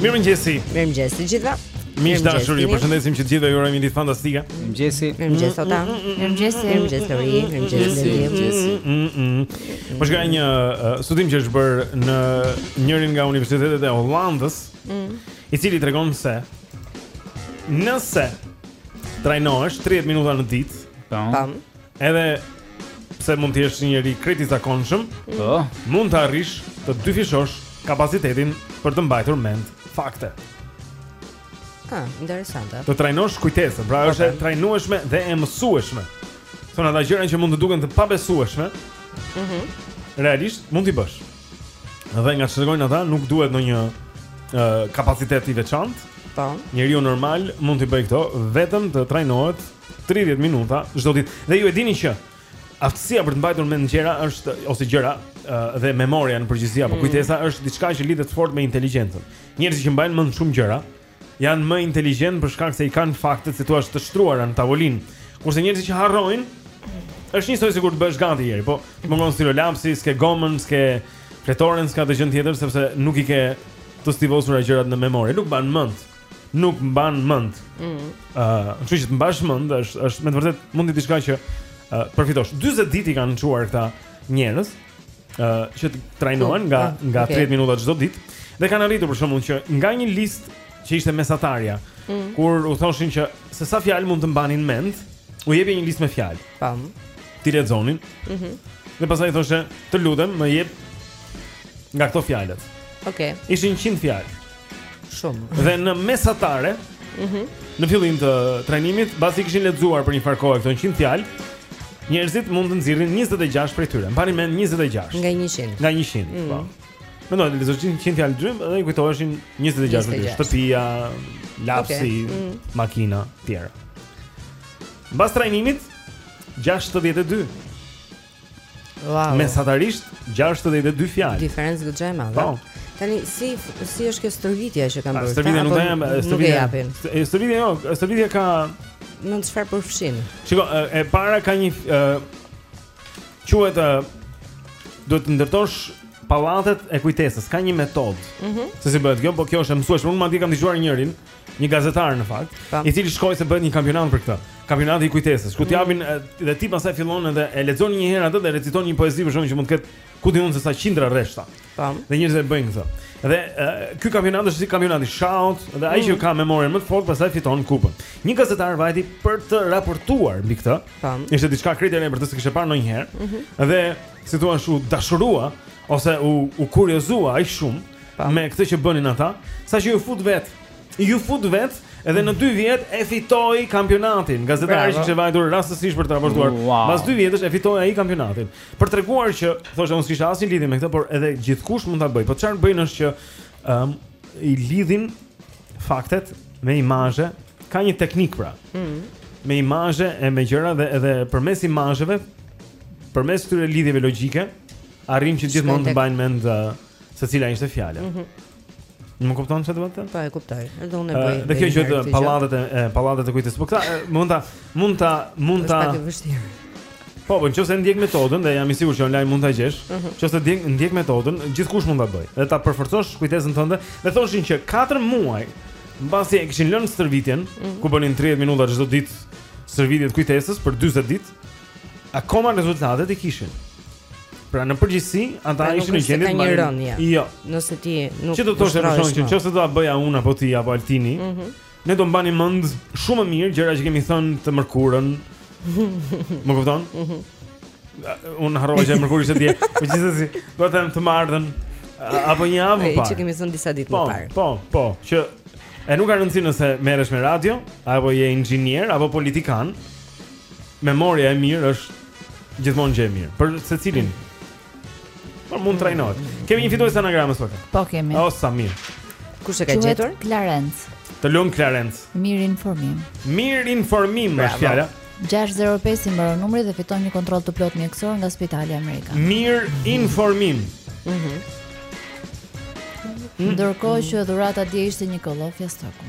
Mirë mëngjesi Mirë mëngjesi të gjithëve Mirë mëngjesi Mirë mëngjesi Përshëndesim që të gjithë ju urojmë një ditë fantastike Mirë mëngjesi Mirë mëngjesi Ota Mirë mëngjesi Mirë mëngjesi Lori Mirë mëngjesi Mirë mëngjesi Po shikoja një studim që është bërë në njërin nga universitetet e Hollandës mm. I cili tregon se Nëse Trajnohesh 30 minuta në ditë Tam Edhe pse mund të jesh një njeri krejt i zakonshëm, po, mund të arrish të dyfishosh kapacitetin për të mbajtur mend fakte. Ah, interesante. Të trajnosh kujtesën, pra është e trajnueshme dhe e mësueshme. Thonë ata gjëra që mund të duken të pabesueshme. Mhm. Mm realisht mund t'i bësh. Dhe nga ç'tregojnë ata, nuk duhet ndonjë kapacitet i veçantë. Po. Njeriu normal mund t'i bëjë këto vetëm të trajnohet 30 minuta çdo ditë. Dhe ju e dini që aftësia për të mbajtur mend gjëra është ose gjëra dhe memoria në përgjithësi apo mm. kujtesa është diçka që lidhet fort me inteligjencën. Njerëzit që mbajnë mend shumë gjëra janë më inteligjentë për shkak se i kanë faktet si të thuash të shtruara në tavolinë. Kurse njerëzit që harrojnë është njësoj sikur të bësh kantieri, po të mungon stilolapsi, s'ke gomën, s'ke fletoren, s'ke atë gjë tjetër sepse nuk i ke të stivosura gjërat në memorie, nuk mban mend. nuk mban mend. Ëh, mm. uh, kështu që të mbash mend është është me të vërtetë mund të diçka që uh, përfitosh. 40 ditë i kanë çuar këta njerëz ëh uh, që të trajnohen nga ah, nga okay. 30 minuta çdo ditë dhe kanë arritur për shembull që nga një listë që ishte mesatarja mm. kur u thoshin që se sa fjalë mund të mbanin mend, u jepej një listë me fjalë. Pam. T'i lexonin. Mhm. Mm dhe pastaj thoshte, "Të lutem, më jep nga këto fjalët." Okej. Okay. Ishin 100 fjalë. Shumë. Dhe në mesatare, ëh, mm në fillim të trajnimit, pasi kishin lexuar për një farë kohë këto 100 fjalë, njerëzit mund të nxirrnin 26 prej tyre. Mbani mend 26. Nga 100. Nga 100, mm -hmm. po. Mendo, lexonin 100 fjalë drymë dhe i kujtoheshin 26 prej tyre. Shtëpia, lapsi, okay. mm. makina, tjera. Mbas trajnimit 62 Wow. Mesatarisht 62 fjalë. Diferencë goxha e madhe. Po. Tani si si është kjo stërvitja që kanë bërë? Stërvitja nuk e japin. Stërvitja jo, stërvitja ka në çfarë përfshin. Shiko, e para ka një ë quhet duhet të ndërtosh pallatet e kujtesës. Ka një metodë. Mhm. Mm se si bëhet kjo, po kjo është e mësueshme. Unë madje kam dëgjuar njërin një gazetar në fakt, po. i cili shkoi se bëhet një kampionat për këtë. Kampionati i kujtesës, ku t'japin mm. dhe ti pastaj fillon edhe e lexon një herë atë dhe reciton një poezi për shembull që mund të ketë ku di unë se sa qindra rreshta. Po. Dhe njerëzit e bëjnë këtë. Dhe ky kampionat është si kampionati i shahut dhe ai që mm. ka memorien më të fortë pastaj fiton kupën. Një gazetar vajti për të raportuar mbi këtë. Po. Ishte diçka krejt e re për të, s'e kishte parë ndonjëherë. Mhm. Dhe si të thuash, u dashurua ose u u kuriozua aq shumë Po. Me këtë që bënin ata, saqë iu fut vetë. Iu fut vetë edhe në 2 vjet e fitoi kampionatin. Gazetari që kishte vajtur rastësisht për të raportuar. Wow. Pas 2 vjetësh e fitoi ai kampionatin. Për të treguar që thoshte unë s'kisha asnjë lidhje me këtë, por edhe gjithkush mund ta bëjë. Po çfarë bëjnë është që ëm um, i lidhin faktet me imazhe, ka një teknikë pra. Mm. Me imazhe e me gjëra dhe edhe përmes imazheve, përmes këtyre lidhjeve logjike, arrijnë që gjithmonë të mbajnë mend uh, Se cila ishte fjala? Mhm. Mm Më kupton çfarë do të thotë? Po e kuptoj. Edhe unë e bëj. Dhe kjo që të pallatet e pallatet e kujtesës. Po këta mund ta mund ta mund ta Është pak e vështirë. Po, po nëse ndjek metodën dhe jam i sigurt që online mund ta gjesh, mhm. nëse uh -huh. ndjek ndjek metodën, gjithkush mund ta bëjë. Dhe ta përforcosh kujtesën tënde. Dhe thoshin që 4 muaj mbasi e kishin lënë stërvitjen, uh mhm. -huh. ku bënin 30 minuta çdo ditë stërvitje të kujtesës për 40 ditë. Akoma rezultatet i kishin. Pra në përgjithësi ata pra, ishin në gjendje të mbanin. Jo. Nëse ti nuk Që do të thosh për shembull se nëse do ta bëja unë apo ti apo Altini, mm -hmm. ne do mbanim mend shumë më mirë gjëra që kemi thënë të mërkurën. Më kupton? Mm -hmm. Unë harrova që e mërkurë ishte dje. Gjithsesi do të them të martën apo një javë më parë. Ato që kemi thënë disa ditë më po, parë. Po, po, po, që e nuk ka rëndësi nëse merresh me radio apo je inxhinier apo politikan. Memoria e mirë është gjithmonë gjë e mirë për secilin. Po mund të trajnohet. Kemi një fitues anagramës sot. Po kemi. O sa mirë. Kush e ka gjetur? Clarence. Të lum Clarence. Mirinformim. Mirinformim, është fjala. 605 i mbaron numri dhe fiton një kontroll të plotë mjekësor nga Spitali Amerikan. Mirinformim. Mhm. Mm Ndërkohë që dhurata dje ishte një kollofja stoku.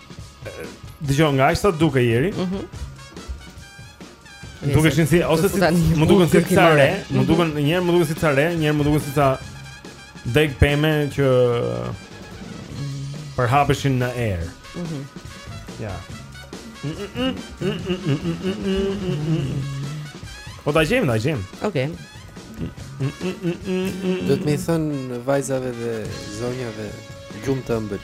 Dëgjoj nga ai sa duke ieri. Mhm. Mm Duke qenë si ose si më duken si ca re, më duken mhm. një herë më duken si ca re, një herë më duken si ca degë peme që përhapeshin në erë. Mhm. Ja. Po ta gjem, ta gjem. Okej. Do të them vajzave dhe zonjave gjumë të ëmbël.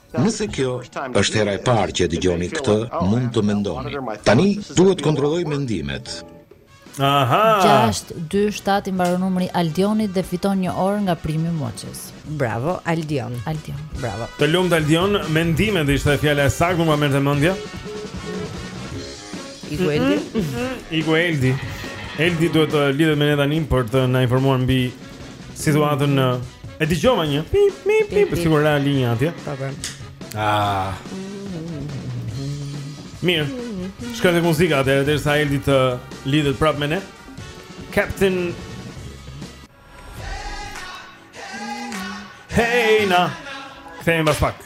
Nëse kjo është hera e parë që e dëgjoni këtë, mund të mendoni. Tani duhet të kontrolloj mendimet. Aha. 627 i mbaron numri Aldionit dhe fiton një orë nga Primi Moçes. Bravo Aldion. Aldion. Bravo. Të lumtë Aldion, mendimet ishte fjala e saktë, nuk ma merrte mendja. Iku Eldi. Iku Eldi. Eldi duhet të lidhet me ne tani për të na informuar mbi situatën në e dëgjova një pip pip pip sikur ra linja atje. Po po. Ah. Mirë. Shkoj te muzika atëherë derisa Eldi të lidhet prapë me ne. Captain Hey na. Kthehemi pas pak.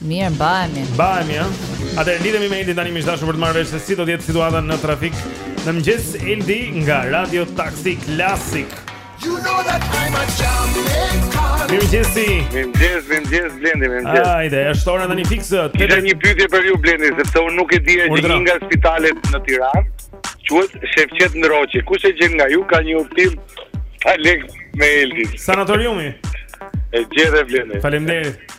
Mirë, mbahemi. Mbahemi, ha. Atëherë lidhemi me Eldin tani miq të dashur për të marrë vesh se si do të jetë situata në trafik. Në mëngjes Eldi nga Radio Taxi Classic. You know that I'm a champion. Mirëmëngjesi Mirëmëngjes, mirëmëngjes, Blendi, mirëmëngjes Ajde, është ora nëntë fiks uh, Ida një pyetje për ju, Blendi, sepse unë nuk e dija që një nga spitalet në Tiranë quhet Shefqet Ndroqi Kush e gjen nga ju ka një udhëtim pa lekë me Eldi Sanatoriumi E gjeti, Blendi Faleminderit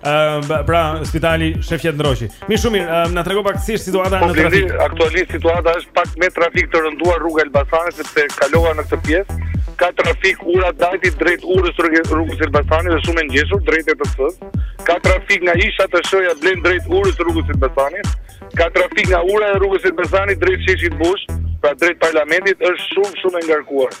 Ëm uh, pra spitali Shefqet Ndroqi. Mirë shumë mirë, uh, na trego pak si është situata po, në trafik. Po aktualisht situata është pak me trafik të rënduar rruga Elbasanit sepse kalova në këtë pjesë. Ka trafik ura Dajti drejt urës rrugës Elbasanit dhe shumë e ngjeshur drejt ETC-së. Ka trafik nga ish ATSH-ja Blendi drejt urës rrugës Elbasanit. Ka trafik nga ura e rrugës Elbasanit drejt sheshit Bush, pra drejt parlamentit është shumë shumë e ngarkuar.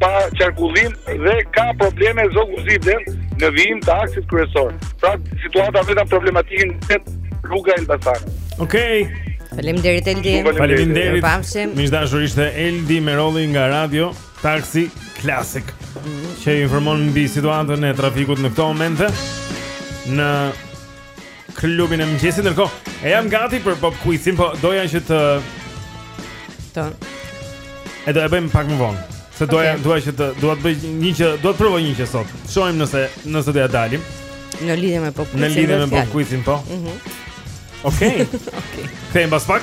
pa qarkullim dhe ka probleme Zogu i Zi Blendi në vijim të aksit kryesor. Pra situata vetëm problematike te rruga Elbasan. Okej. Okay. Faleminderit Eldi. Faleminderit. Pafshim. Miq të dashur ishte Eldi Merolli nga Radio Taxi Classic. Që informon mbi situatën e trafikut në këto momente. Në klubin e mëngjesit ndërkohë e jam gati për pop quizin po doja që të të e do e bëjmë pak më vonë se okay. doja dua që të dua të bëj një që dua të provoj një që sot shohim nëse nëse do ia dalim në lidhje me pop quizin në lidhje me pop quizin po mhm mm okej okay. okej okay. kthehemi pas pak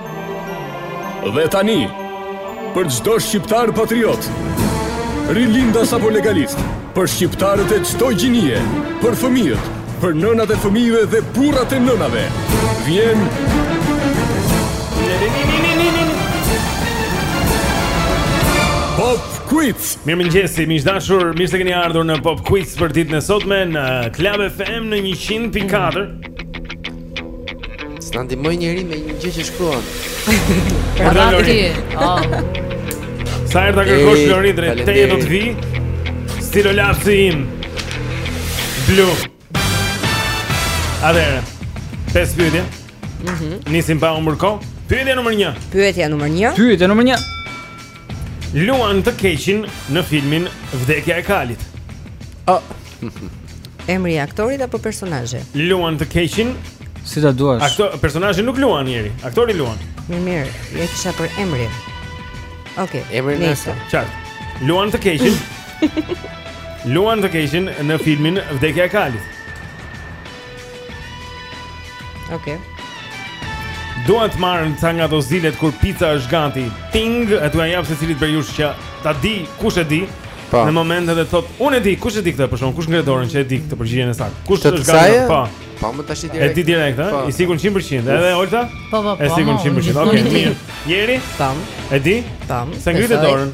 Dhe tani, për çdo shqiptar patriot, rilindas apo legalist, për shqiptarët e çdo gjinie, për fëmijët, për nënat e fëmijëve dhe burrat e nënave, vjen Pop Quiz. Mirëmëngjes, miq të dashur, mirë se keni ardhur në Pop Quiz për ditën e sotme në Club FM në 100.4. S'na ndihmon njeri me një gjë që shkruan. Rrati. Sa herë të kërkosh Lori drejt te do të vi. Stilo si imi. Blu. Atëherë. Pesë pyetje. Mhm. Mm Nisim pa humbur kohë. Pyetja numër 1. Pyetja numër 1. Pyetja numër 1. Luan të keqin në filmin Vdekja e Kalit. Oh. Emri i aktorit apo personazhi? Luan të keqin. Si ta duash? Aktor, personazhi nuk luan njeri, aktori luan. Mirë, mirë, e kisha për emrin. Okej. Okay, emri nëse. Çfarë? Luan të keqin. luan të keqin në filmin Vdekja e Kalit. Okej. Okay. Dua të marr ca nga ato zilet kur pica është gati. Ting, e t'ua jap secilit prej jush që ta di kush e di. Pa. Po. Në momentin që thotë, unë e di, kush e di këtë për shkak, kush ngre dorën që e di këtë përgjigjen e saktë. Kush është gati? Po. Po ma tha direkt. E di direkt, ha? Po. I sigurt 100%. Edhe Olta? Po, po, po. E sigurt 100%. Okej, mirë. Jeri? Tam. E di? Tam. S'e ngrite dorën.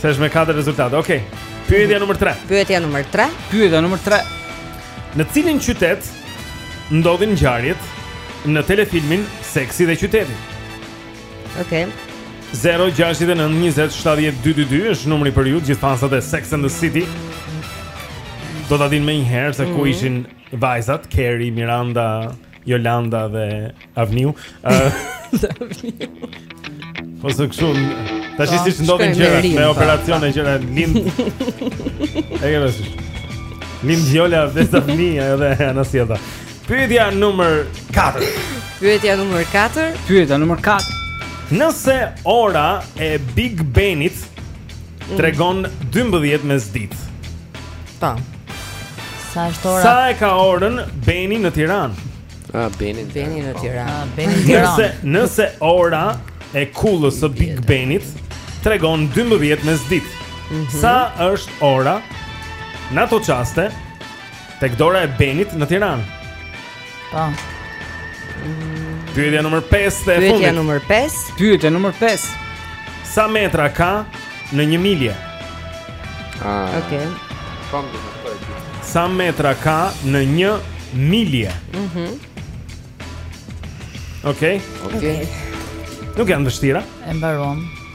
Se është me katër rezultate. Okej. Okay. Pyetja numër 3. Pyetja numër 3. Pyetja numër 3. Në cilin qytet ndodhin ngjarjet në telefilmin Seksi dhe qyteti? Okej. Okay. 0692070222 është numri për ju gjithë fansat e Sex and the City. Do ta dinë menjëherë se ku mhm. ishin vajzat, Kerry, Miranda, Jolanda dhe Avniu. Po se kështu tash po, si ndodhin gjërat me po. operacione që lind. E ke vështirë. Lind Jola dhe Avni edhe anasjelltas. Pyetja numër 4. Pyetja numër 4. Pyetja numër 4. Nëse ora e Big Benit mm. tregon 12 mesditë. Ta. Sa është ora? Sa e ka orën Beni në Tiranë? Ah, Beni. Beni në Tiranë. Ah, Beni në Tiranë. Nëse nëse ora e kullës së Big Benit tregon 12 mesditë. Mm -hmm. Sa është ora? Në ato çaste, Tek dora e Benit në Tiranë. Po. Pyetja numër 5 e fundit. Pyetja numër 5. Pyetja numër 5. Sa metra ka në 1 milje? Ah. Okej. Okay. Sa metra ka në 1 milje? Mhm. Mm Okej. Okay. Okej. Okay. Nuk janë të vështira. E mbaruam.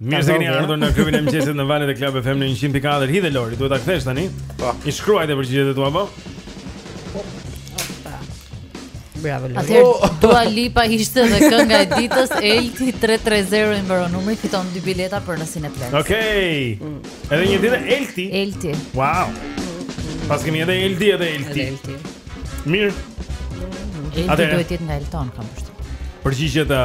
Mirë se keni ardhur në klubin e mëngjesit në valët e Club FM në 104. Hidhe Lori, duhet ta kthesh tani. Po. I shkruajte përgjigjet e tua po. Bravo Lori. Atëherë oh. Dua Lipa ishte dhe kënga e ditës Elti 330 i mbaron numri fiton dy bileta për në Cineplex. Okej. Okay. Mm. Edhe një ditë Elti. Elti. Wow. Paskemi edhe Elti edhe Elti. Elti. Mirë. Elti duhet të jetë nga Elton kam përshtypjen. Përgjigjet e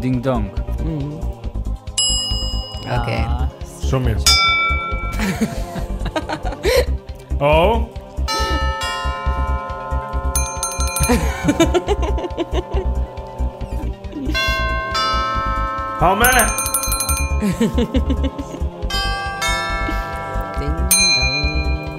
Ding dong. Mhm. Okej. Ah, Shumë mirë. Oh. How many?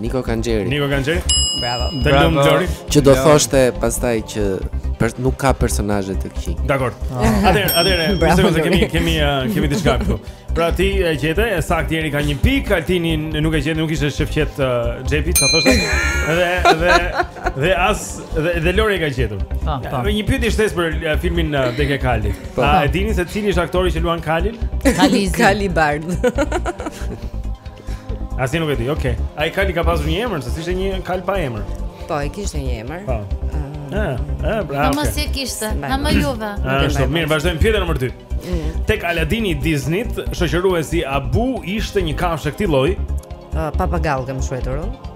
Niko Kanxheri. Niko Kanxheri. Bravo. Të lumtë Lori. Që do thoshte pastaj që per, nuk ka personazhe të këqij. Dakor. Ah. Atëherë, atëherë, pse mos e kemi kemi uh, kemi diçka këtu. Pra ti e gjete, e saktë Jeri ka një pikë, Altini nuk e gjen, nuk ishte Shefqet uh, Xhepi, sa thoshte. Dhe dhe dhe as dhe, dhe Lori e ka gjetur. Ah, po. Një pyetje shtesë për uh, filmin uh, Vdekja e kalit. Po. A e dini se cili është aktori që luan kalin? Kali kali bardh. Asnjë nuk e di, okay. Ai kali ka pasur një emër, se s'ishte një kalë pa emër. Po, e kishte një emër. Po. Ah, ah, bravo. Ha mos e kishte. Ha më juve. Ah, është mirë, vazhdojmë pyetjen nr. 2. Mm. Tek Aladini i Disneyt, shoqëruesi Abu ishte një kafshë e këtij lloji. Papagall kam shkruar unë.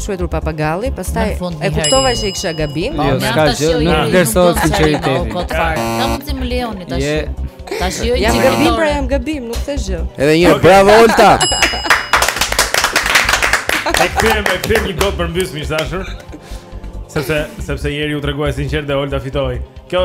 shkruajtur papagalli, pastaj e kuptova që e kisha gabim. Po, jo, s'ka gjë, nuk vlerësohet sinqeriteti. Ka mundsi më lejoni tash. Je. Tash jo jam gabim, pra jam gabim, nuk the gjë. Edhe një bravo Olta. E kemi, e kemi një gotë përmbys, miq të dashur Sepse, sepse Jeri u tregua e sinqertë dhe Olta fitoi Kjo,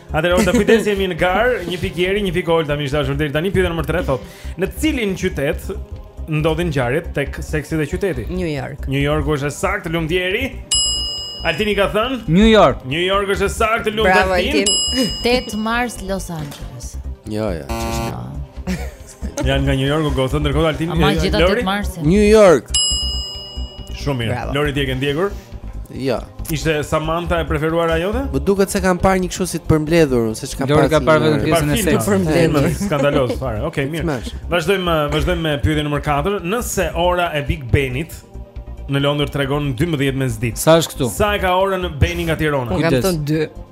Atëherë ora kujdes jemi në garë, një pikë Jeri, një pikë Olta, miq të dashur deri tani pyetja nr. 3 thotë, në cilin qytet ndodhin ngjarjet tek seksi dhe qyteti? New York. New York është e saktë, lumtë Jeri. Altini ka thënë New York. New York është e saktë, lumtë Altin. 8 mars Los Angeles. Jo, jo, ç'është. Janë nga New York të gjitha, ndërkohë Altin Ama eh, gjitha tetë marsi New York Shumë mirë, Bravo. Lori ti e ke ndjekur Ja jo. Ishte Samantha e preferuara jote? Më duket se kam parë një këshu si të përmbledhur Se që kam parë ka parë vetëm pjesën e seksit përmbledhur Skandalos, fare, ok, mirë Vazhdojmë eh, me pyetjen numër 4 Nëse ora e Big Benit Në Londër tregon 12 mesditë Sa është këtu? Sa e ka orën Beni nga Tirona? Unë kam thënë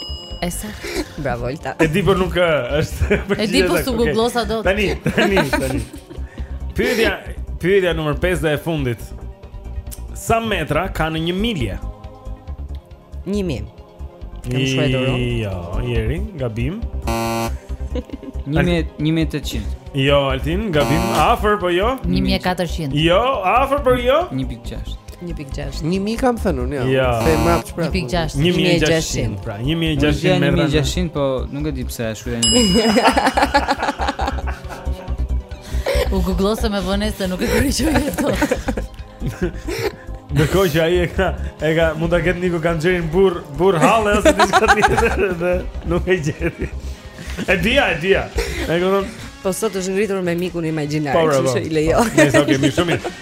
Esa. Bravo Olta. E di po nuk është. E di po s'u googlosa dot. Tani, tani, tani. Pyetja, pyetja numër 5 dhe e fundit. Sa metra ka në një milje? 1000. Kam shkruar dorë. Jo, Jeri, gabim. 1000, 1800. Jo, Altin, gabim. Afër po jo? 1400. Jo, afër po jo? 1.6. 1.6. 1000 kam thënë unë, jo. Ja. Se më hap çfarë. 1.6. 1600. Pra, 1600 me 1600, po nuk e di pse e shkruaj 1000. U googlosa me vonesë se nuk e kërkoj vetë kot. Ndërkohë që ai e ka, e ka mund ta ketë Niko Kanxherin burrë, burrë halle ose diçka tjetër dhe nuk e gjeti. E dija, e dija. E kupton? Po sot është ngritur me mikun imagjinar, po, kështu që i lejohet. Mirë, okej, mirë, shumë.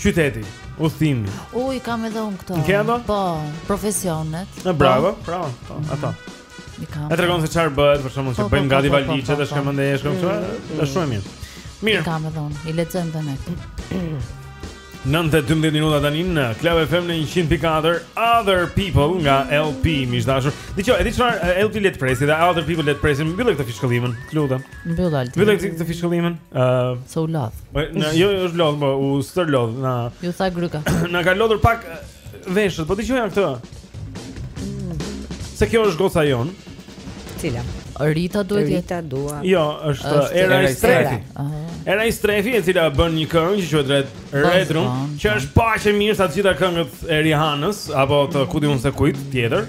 Qyteti, udhëtimi. Uj, kam edhe unë këto. Ke ato? Po, profesionet. Na bravo, po. bravo. Po, ato. I kam. E tregon se çfarë bëhet, për shembull se po, po, bëjmë gati valixhe, të shkojmë ndaj, shkojmë këtu. Mm, është mm. shumë mirë. Mirë. I kam edhe unë, i lexojmë dhe ne. 9:12 minuta tani në Club FM në 100.4 Other People nga LP, miq të dashur. Dëgjo, e di çfarë LP le të presë dhe Other People le të presë, mbylle këtë fishkëllimën. Të lutem. Mbylle Altin. Mbylle Altin këtë fishkëllimën. Ë, uh, se u lodh. Po, jo, jo, është lodhur, po u stërlodh. Na iu tha gryka. na ka lodhur pak veshët, po dëgjojmë këtë. Se kjo është goca jonë. Cila? Rita duhet të jetë. Rita dua. Jo, është Era Istrefi. Era Istrefi e cila bën një këngë që quhet Red, Redrum, që është po aq e mirë sa të gjitha këngët e Rihanës apo të ku di unë se kujt tjetër.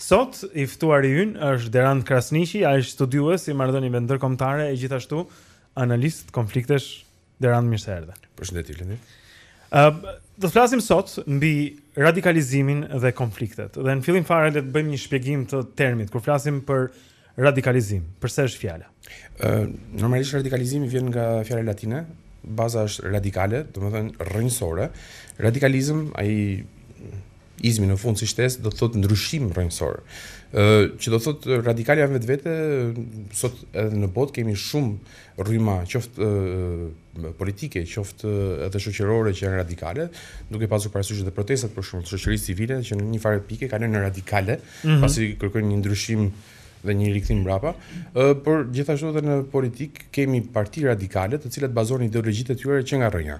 Sot i ftuari ynë është Derant Krasniqi, ai është studiues i marrëdhënieve ndërkombëtare e gjithashtu analist konfliktesh. Derant mirë se erdhe. Përshëndetje Lindi. Ë uh, do të flasim sot mbi radikalizimin dhe konfliktet. Dhe në fillim fare le të bëjmë një shpjegim të termit. Kur flasim për uh, Radikalizim, për se është fjala? Ë, normalisht radikalizimi vjen nga fjala latine, baza është radikale, domethënë rrënjësore. Radikalizëm, ai izmi në fund si shtesë do të thotë ndryshim rrënjësor. Ë, që do të thotë radikalja në vetvete, sot edhe në botë kemi shumë rryma qoftë politike, qoftë edhe shoqërore që janë radikale, duke pasur parasysh edhe protestat për shembull të shoqërisë civile që në një farë pike kanë qenë radikale, mm -hmm. pasi kërkojnë një ndryshim dhe një rikthim mbrapa, ë por gjithashtu edhe në politikë kemi parti radikale, të cilat bazojnë ideologjitë e tyre që nga rrënja.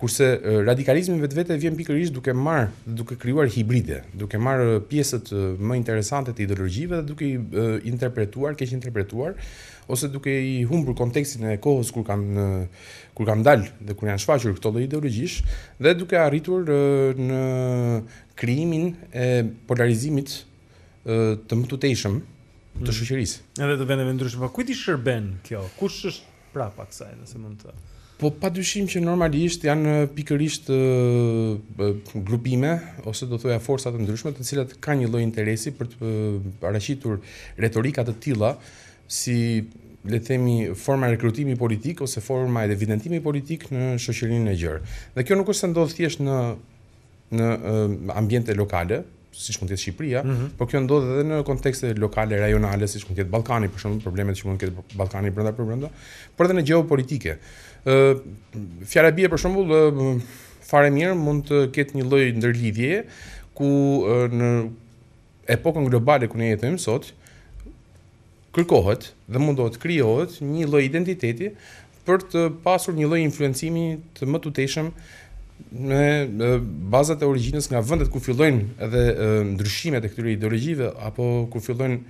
Kurse radikalizmi në vetvete vjen pikërisht duke marrë, duke krijuar hibride, duke marrë pjesët më interesante të ideologjive dhe duke i interpretuar, keqinterpretuar ose duke i humbur kontekstin e kohës kur kanë kur kanë dalë dhe kur janë shfaqur këto lloj ideologjish dhe duke arritur në krijimin e polarizimit të mëtutejshëm të mm. shoqërisë. Edhe të vendeve të ndryshme, po kujt i shërben kjo? Kush është prapa kësaj, nëse mund të Po pa dyshim që normalisht janë pikërisht grupime ose do thoja forca të ndryshme të cilat kanë një lloj interesi për të paraqitur retorika të tilla si le të themi forma e rekrutimit politik ose forma e evidentimit politik në shoqërinë e gjerë. Dhe kjo nuk është se ndodh thjesht në në ambiente lokale, siç mund të jetë Shqipëria, mm -hmm. por kjo ndodh edhe në kontekste lokale, rajonale, siç mund të jetë Ballkani, për shembull, problemet që mund të ketë Ballkani brenda për brenda, por edhe në gjeopolitikë. Ë fjala bie për shembull fare mirë mund të ketë një lloj ndërlidhjeje ku në epokën globale ku ne jetojmë sot, kërkohet dhe mundohet të krijohet një lloj identiteti për të pasur një lloj influencimi të mëtutjeshëm me bazat e origjinës nga vendet ku fillojnë edhe ndryshimet e këtyre ideologjive apo ku fillon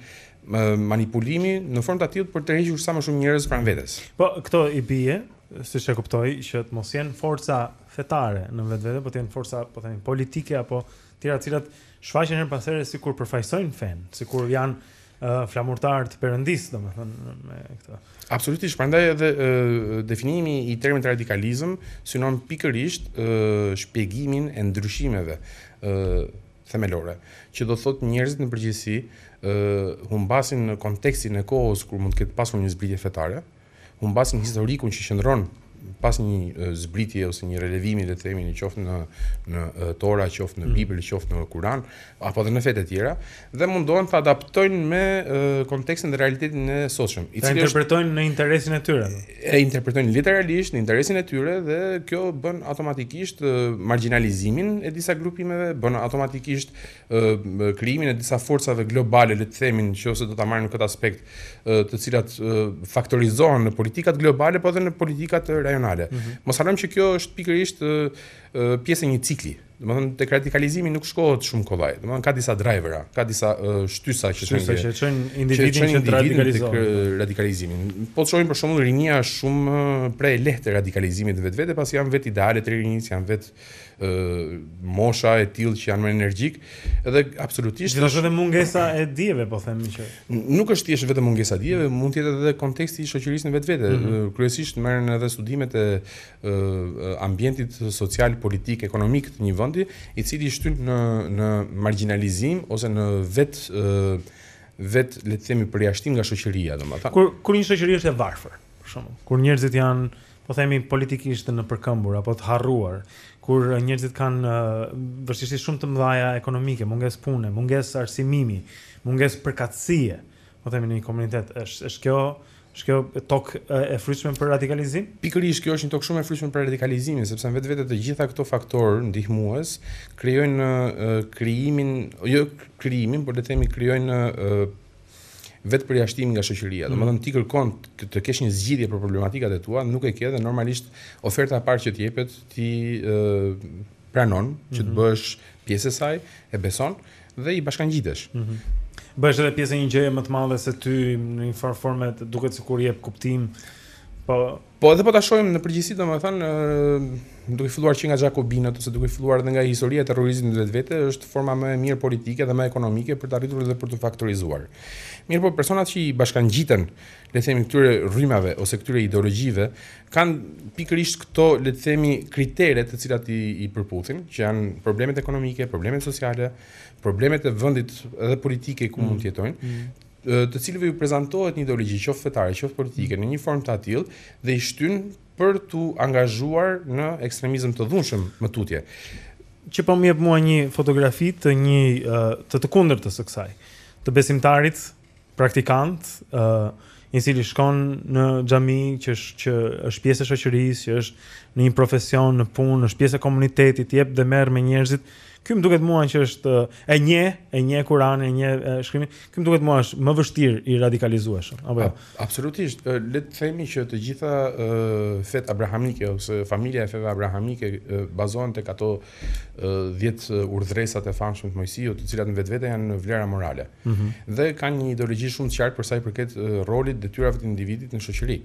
manipulimi në formë të tillë për të tërhequr sa më shumë njerëz pranë vetes. Po këto i bie, siç e kuptoj, që të mos jenë forca fetare në vetvete, po të jenë forca, po themi, politike apo tjera të cilat shfaqen herë pas here sikur përfaqësojnë fenë, sikur janë uh, flamurtarë të Perëndisë, domethënë me këtë. Absolutisht, prandaj edhe uh, definimi i termit radikalizëm synon pikërisht uh, shpjegimin e ndryshimeve uh, themelore, që do të thotë njerëzit në përgjithësi uh, humbasin kontekstin e kohës kur mund të ketë pasur një zbritje fetare, humbasin historikun që qëndron pas një zbritje ose një revelimi le të themi në qoftë në në Tora, qoftë në mm. Bibël, qoftë në Kur'an apo edhe në fetë e tjera dhe mundohen ta adaptojnë me kontekstin dhe realitetin e sotshëm. Secili e interpretojnë në interesin e tyre. E interpretojnë literalisht në interesin e tyre dhe kjo bën automatikisht margjinalizimin e disa grupimeve, bën automatikisht krijimin e disa forcave globale le të themi nëse do ta marrim në këtë aspekt të cilat faktorizohen në politikat globale, po edhe në politikat rajonale. Mm -hmm. Mos harrojmë që kjo është pikërisht pjesë e një cikli. Domethënë tek radikalizimi nuk shkohet shumë kollaj. Domethënë ka disa drivera, ka disa shtysa që shtysa që çojnë individin që, që, që radikalizohen. Radikalizimin. Po shohim për shembull rinia shumë pre e lehtë e radikalizimit vetvete, pasi janë vetë idealet e rinisë, janë vetë mosha e tillë që janë më energjikë dhe absolutisht gjithashtu edhe mungesa e dijeve po themi që nuk është thjesht vetëm mungesa e dijeve mund të jetë edhe konteksti i shoqërisë në vetvete mm -hmm. kryesisht merren edhe studimet e ambientit social politik ekonomik të një vendi i cili i shtyn në në margjinalizim ose në vet vet le të themi përjashtim nga shoqëria domethënë kur kur një shoqëri është e varfër për shembull kur njerëzit janë po themi politikisht nëpërkëmbur apo të harruar, kur njerëzit kanë vështirësi shumë të mëdha ekonomike, mungesë pune, mungesë arsimimi, mungesë përkatësie, po themi në një komunitet, është është kjo është kjo tokë e frytshme për radikalizim? Pikërisht kjo është një tokë shumë e frytshme për radikalizimin, sepse në vetvete të gjitha këto faktorë ndihmues krijojnë krijimin, jo krijimin, por le të themi krijojnë vetë përjashtimin nga shoqëria. Mm. Domethënë ti kërkon të kesh një zgjidhje për problematikat e tua, nuk e ke dhe normalisht oferta e parë që të jepet ti e pranon mm -hmm. që të mhm. bëhesh pjesë e saj, e beson dhe i bashkangjitesh. Mm -hmm. Bëhesh edhe pjesë e një gjëje më të madhe se ty në një farë forme, duket sikur jep kuptim. Po Po edhe po ta shohim në përgjithësi domethënë duke filluar që nga Jakobinët ose duke filluar edhe nga historia e terrorizmit vetvete është forma më e mirë politike dhe më ekonomike për të arritur dhe për të faktorizuar. Mirëpo personat që i bashkangjiten, le të themi këtyre rrymave ose këtyre ideologjive kanë pikërisht këto le të themi kritere të cilat i, i përputhin, që janë problemet ekonomike, problemet sociale, problemet e vendit edhe politike ku mm. mund të jetojnë. Mm. të cilëve ju prezantohet një ideologji qoftë fetare, qoftë politike në një formë të atillë dhe i shtyn për t'u angazhuar në ekstremizëm të dhunshëm më tutje. Që po më jep mua një fotografi të një të të kundërtës së kësaj, të besimtarit praktikant, ë i cili shkon në xhami që është që është pjesë e shoqërisë, që është në një profesion, në punë, është pjesë e komunitetit, jep dhe merr me njerëzit, Ky më duket mua që është e një, e një Kur'an, e një shkrimi. Ky më duket mua është më vështirë i radikalizueshëm, apo jo? Absolutisht. Le të themi që të gjitha fetë abrahamike ose familja e feve abrahamike bazohen tek ato 10 urdhëresat e famshme të Moisiut, të cilat në vetvete janë vlera morale. Mm -hmm. Dhe kanë një ideologji shumë të qartë për sa i përket rolit, detyrave të individit në shoqëri.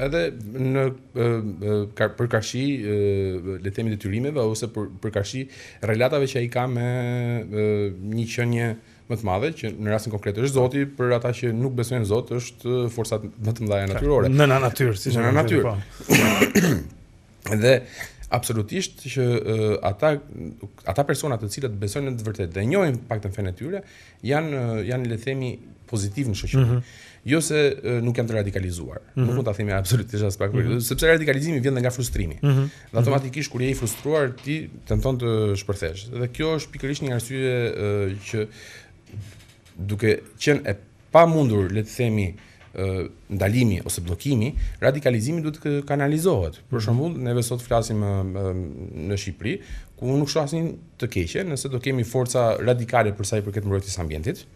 Edhe përkarshi le të themi detyrimeve ose për përkarshi relatave që ai ka me një qenie më të madhe që në rastin konkret është Zoti për ata që nuk besojnë Zot është forcat më të mëdha natyrore. Në në natyrë, si në natyrë. Po. Dhe absolutisht që ata ata persona të cilët besojnë në të vërtetë dhe njohin paktën fenë e tyre, Janë janë le të themi pozitivë në shoqëri. Mm -hmm. Jo se nuk janë të radikalizuar. Mm -hmm. Nuk mund ta themi absolutisht aspak, mm -hmm. sepse radikalizimi vjen nga frustrimi. Mm -hmm. Dhe automatikisht kur je i frustruar ti tenton të shpërthesh. Dhe kjo është pikërisht një arsye që duke qenë e pamundur le të themi ndalimi ose bllokimi, radikalizimi duhet të kanalizohet. Për mhm. shembull, neve sot flasim në Shqipëri, ku nuk shoh asnjë të keqe, nëse do kemi forca radikale për sa i përket mbrojtjes së ambientit,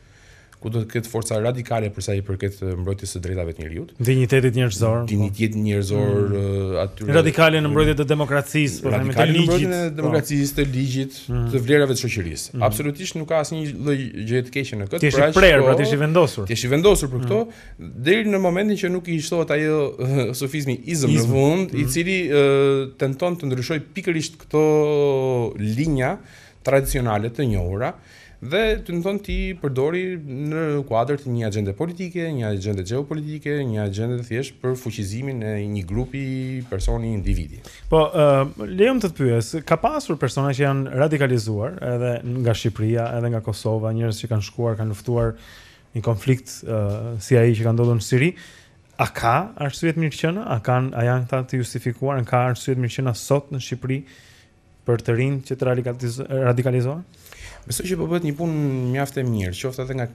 ku do të ketë forca radikale për sa i përket mbrojtjes së drejtave të njeriut, dinjitetit njerëzor, po. dinjitetit njerëzor mm. aty radikale në mbrojtje të demokracisë, po themi të ligjit, demokracisë të ligjit, Mhm. të vlerave të shoqërisë. Mm -hmm. Absolutisht nuk ka asnjë lloj gjëje të keqe në këtë. Ti je i prerë, pra ti je i vendosur. Ti je i vendosur për këto mm -hmm. deri në momentin që nuk i shtohet ajo uh, sofizmi izëm në fund, mm -hmm. i mhm. cili uh, tenton të ndryshojë pikërisht këto linja tradicionale të njohura Dhe, do me thënë, t'i përdori në kuadër të një agjende politike, një agjende gjeopolitike, një agjende të thjesht për fuqizimin e një grupi personi individi. Po, uh, lejomë të të pyes, ka pasur persona që janë radikalizuar edhe nga Shqipëria, edhe nga Kosova, njerëz që kanë shkuar, kanë luftuar në konflikt uh, si ai që ka ndodhur në Siri. A ka arsye të mirëqena? A kanë a janë këta të justifikuar? Ka arsye të mirëqena sot në Shqipëri? për të rinjtë që të radikalizohen? Besoj që po bëhet një punë mjaft e mirë, qoftë edhe nga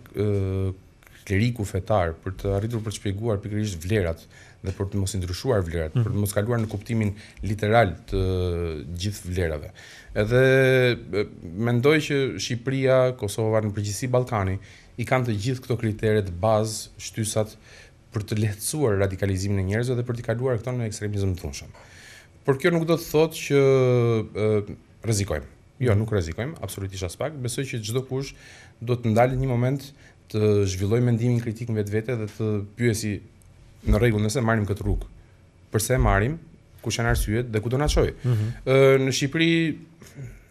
kleriku fetar për të arritur për të shpjeguar pikërisht vlerat dhe për të mos i ndryshuar vlerat, mm -hmm. për të mos kaluar në kuptimin literal të gjithë vlerave. Edhe mendoj që Shqipëria, Kosova, në përgjithësi Ballkani i kanë të gjithë këto kriteret bazë, shtysat për të lehtësuar radikalizimin e njerëzve dhe për t'i kaluar këto në ekstremizëm të dhunshëm. Por kjo nuk do të thotë që rrezikojmë. Jo, nuk rrezikojmë, absolutisht aspak. Besoj që çdokush duhet të ndalë një moment të zhvillojë mendimin kritik në vetvete dhe të pyesi në rregull nëse marrim këtë rrugë përse e marrim, kush janë arsyet dhe ku do na çojë. Ëh, mm -hmm. në Shqipëri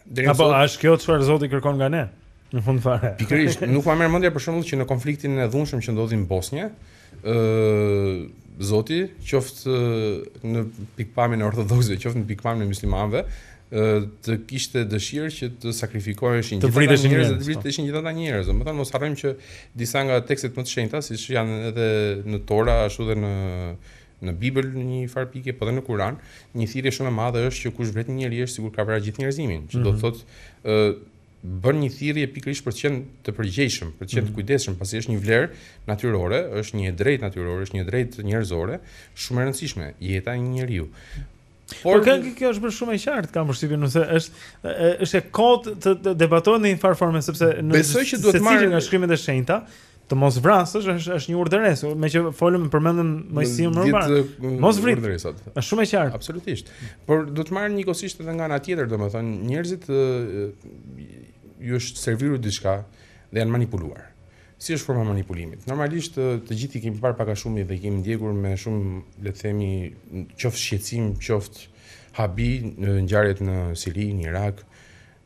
deri në sot. Apo a është kjo çfarë Zoti kërkon nga ne? Në fund fare. Pikërisht, nuk ma merr mendja për shembull që në konfliktin e dhunshëm që ndodhi në Bosnje, ëh, Zoti, qoftë në pikëpamjen e ortodoksëve, qoftë në pikëpamjen e muslimanëve, të kishte dëshirë që të sakrifikoheshin gjithë ata njerëz, të vriteshin po. gjithë ata njerëz. Domethënë mos harrojmë që disa nga tekstet më të shenjta, siç janë edhe në Tora ashtu dhe në Në Bibël në një farë pike, po dhe në Kur'an, një thirrje shumë e madhe është që kush vret një njeri është sikur ka vrarë gjithë njerëzimin, që do të mhm. thotë ë bën një thirrje pikërisht për të qenë të përgjegjshëm, për të qenë të mhm. kujdesshëm, pasi është një vlerë natyrore, është një e drejtë natyrore, është një e drejtë njerëzore, shumë e rëndësishme, jeta e një njeriu. Por kjo kjo është bërë shumë e qartë, kam përshtypjen, se është është e kot të, të debatohet në një farë forme sepse në Besoj që duhet të marrë nga shkrimet e shenjta të mos vrasësh është është një urdhëresë, meqë folëm përmendëm më si më parë. Mos vrit. Është shumë e qartë. Absolutisht. Por do të marrë njëkohësisht edhe nga ana tjetër, domethënë njerëzve u është serviru diçka dhe janë manipuluar. Si është forma e manipulimit? Normalisht të gjithë i kemi parë pak a shumë dhe i kemi ndjekur me shumë, le të themi, qoftë shqetësim, qoftë habi, ngjarjet në Siri, në Irak,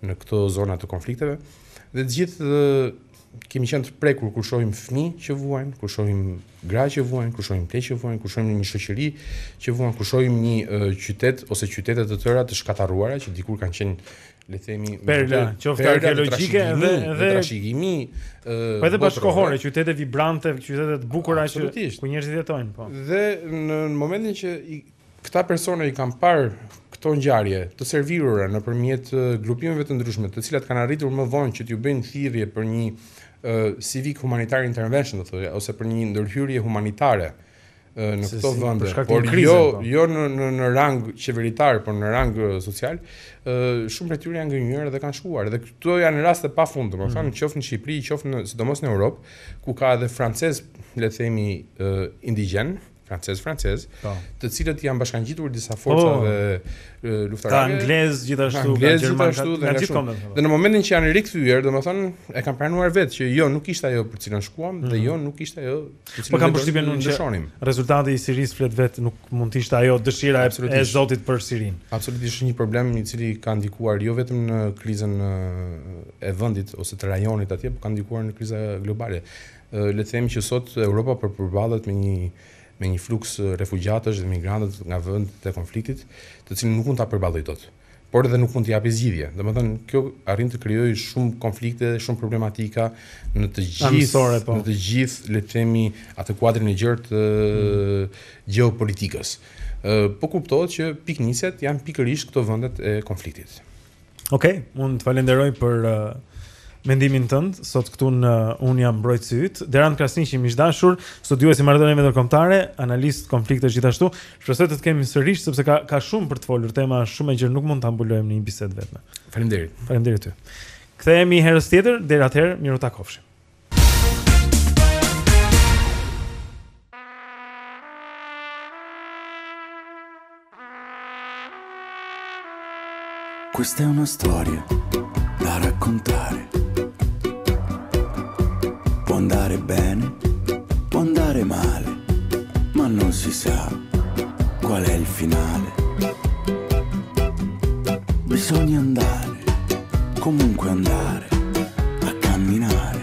në këto zona të konflikteve. Dhe të gjithë kemi qenë të prekur kur shohim fëmijë që vuajnë, kur shohim gra që vuajnë, kur shohim pleq që vuajnë, kur shohim një shoqëri që vuan, kur shohim një qytet ose qytete të tëra të shkatarruara që dikur kanë qenë le të themi perla, qoftë arkeologjike dhe dhe trashëgimi ë po edhe bashkëkohore, qytete vibrante, qytete të bukura që ku njerëzit jetojnë, po. Dhe në momentin që i, këta persona i kanë parë këto ngjarje të servirura nëpërmjet grupimeve të ndryshme, të cilat kanë arritur më vonë që t'u bëjnë thirrje për një uh, civic humanitarian intervention, domethënë, ose për një ndërhyrje humanitare, në këto vende, por jo po. jo në në në rang qeveritar, por në rang social, ë shumë prej tyre janë gënjyer dhe kanë shkuar. Dhe këto janë raste pa fund, domethënë, mm. qoftë në Shqipëri, qoftë në sidomos në Europë, ku ka edhe francezë, le të themi, ë indigjenë, francezë francezë, po. të cilët janë bashkangjitur disa forcave oh. luftarake. Ka anglezë gjithashtu, anglezë, ka gjermanë gjithashtu dhe gjithë kombet. Po. Dhe në momentin që janë rikthyer, domethënë, e kanë pranuar vetë që jo, nuk ishte ajo për cilën shkuam mm. dhe mhm. jo, nuk ishte ajo Po kam përshtypjen që dëshironim. Rezultati i Sirisë flet vetë nuk mund të ishte ajo dëshira e Zotit për Sirinë. Absolutisht është një problem i cili ka ndikuar jo vetëm në krizën e vendit ose të rajonit atje, por ka ndikuar në kriza globale. Le të themi që sot Europa për përballet me një me një fluks refugjatësh dhe migrantësh nga vendet e konfliktit, të cilin nuk mund ta përballojë dot. por edhe nuk mund të japi zgjidhje. Domethënë, kjo arrin të krijojë shumë konflikte dhe shumë problematika në të gjithë po. në të gjithë, le të themi, atë kuadrin e gjerë të mm. gjeopolitikës. Ë po kuptohet që pikënisjet janë pikërisht këto vendet e konfliktit. Okej, okay, unë të falenderoj për uh, mendimin tënd sot këtu në Unë jam mbrojtësi yt. Derand Krasniqi miq të dashur studiues i marrëdhënieve ndërkombëtare analist konfliktesh gjithashtu Shpresoj të të kemi sërish sepse ka ka shumë për të folur, tema është shumë e gjerë, nuk mund ta mbulojmë në një bisedë vetëm. Faleminderit. Faleminderit ty. Kthehemi herës tjetër, deri atëherë miru takofshim. Questa è una storia da raccontare andare bene, può andare male, ma non si sa qual è il finale. Bisogna andare, comunque andare, a camminare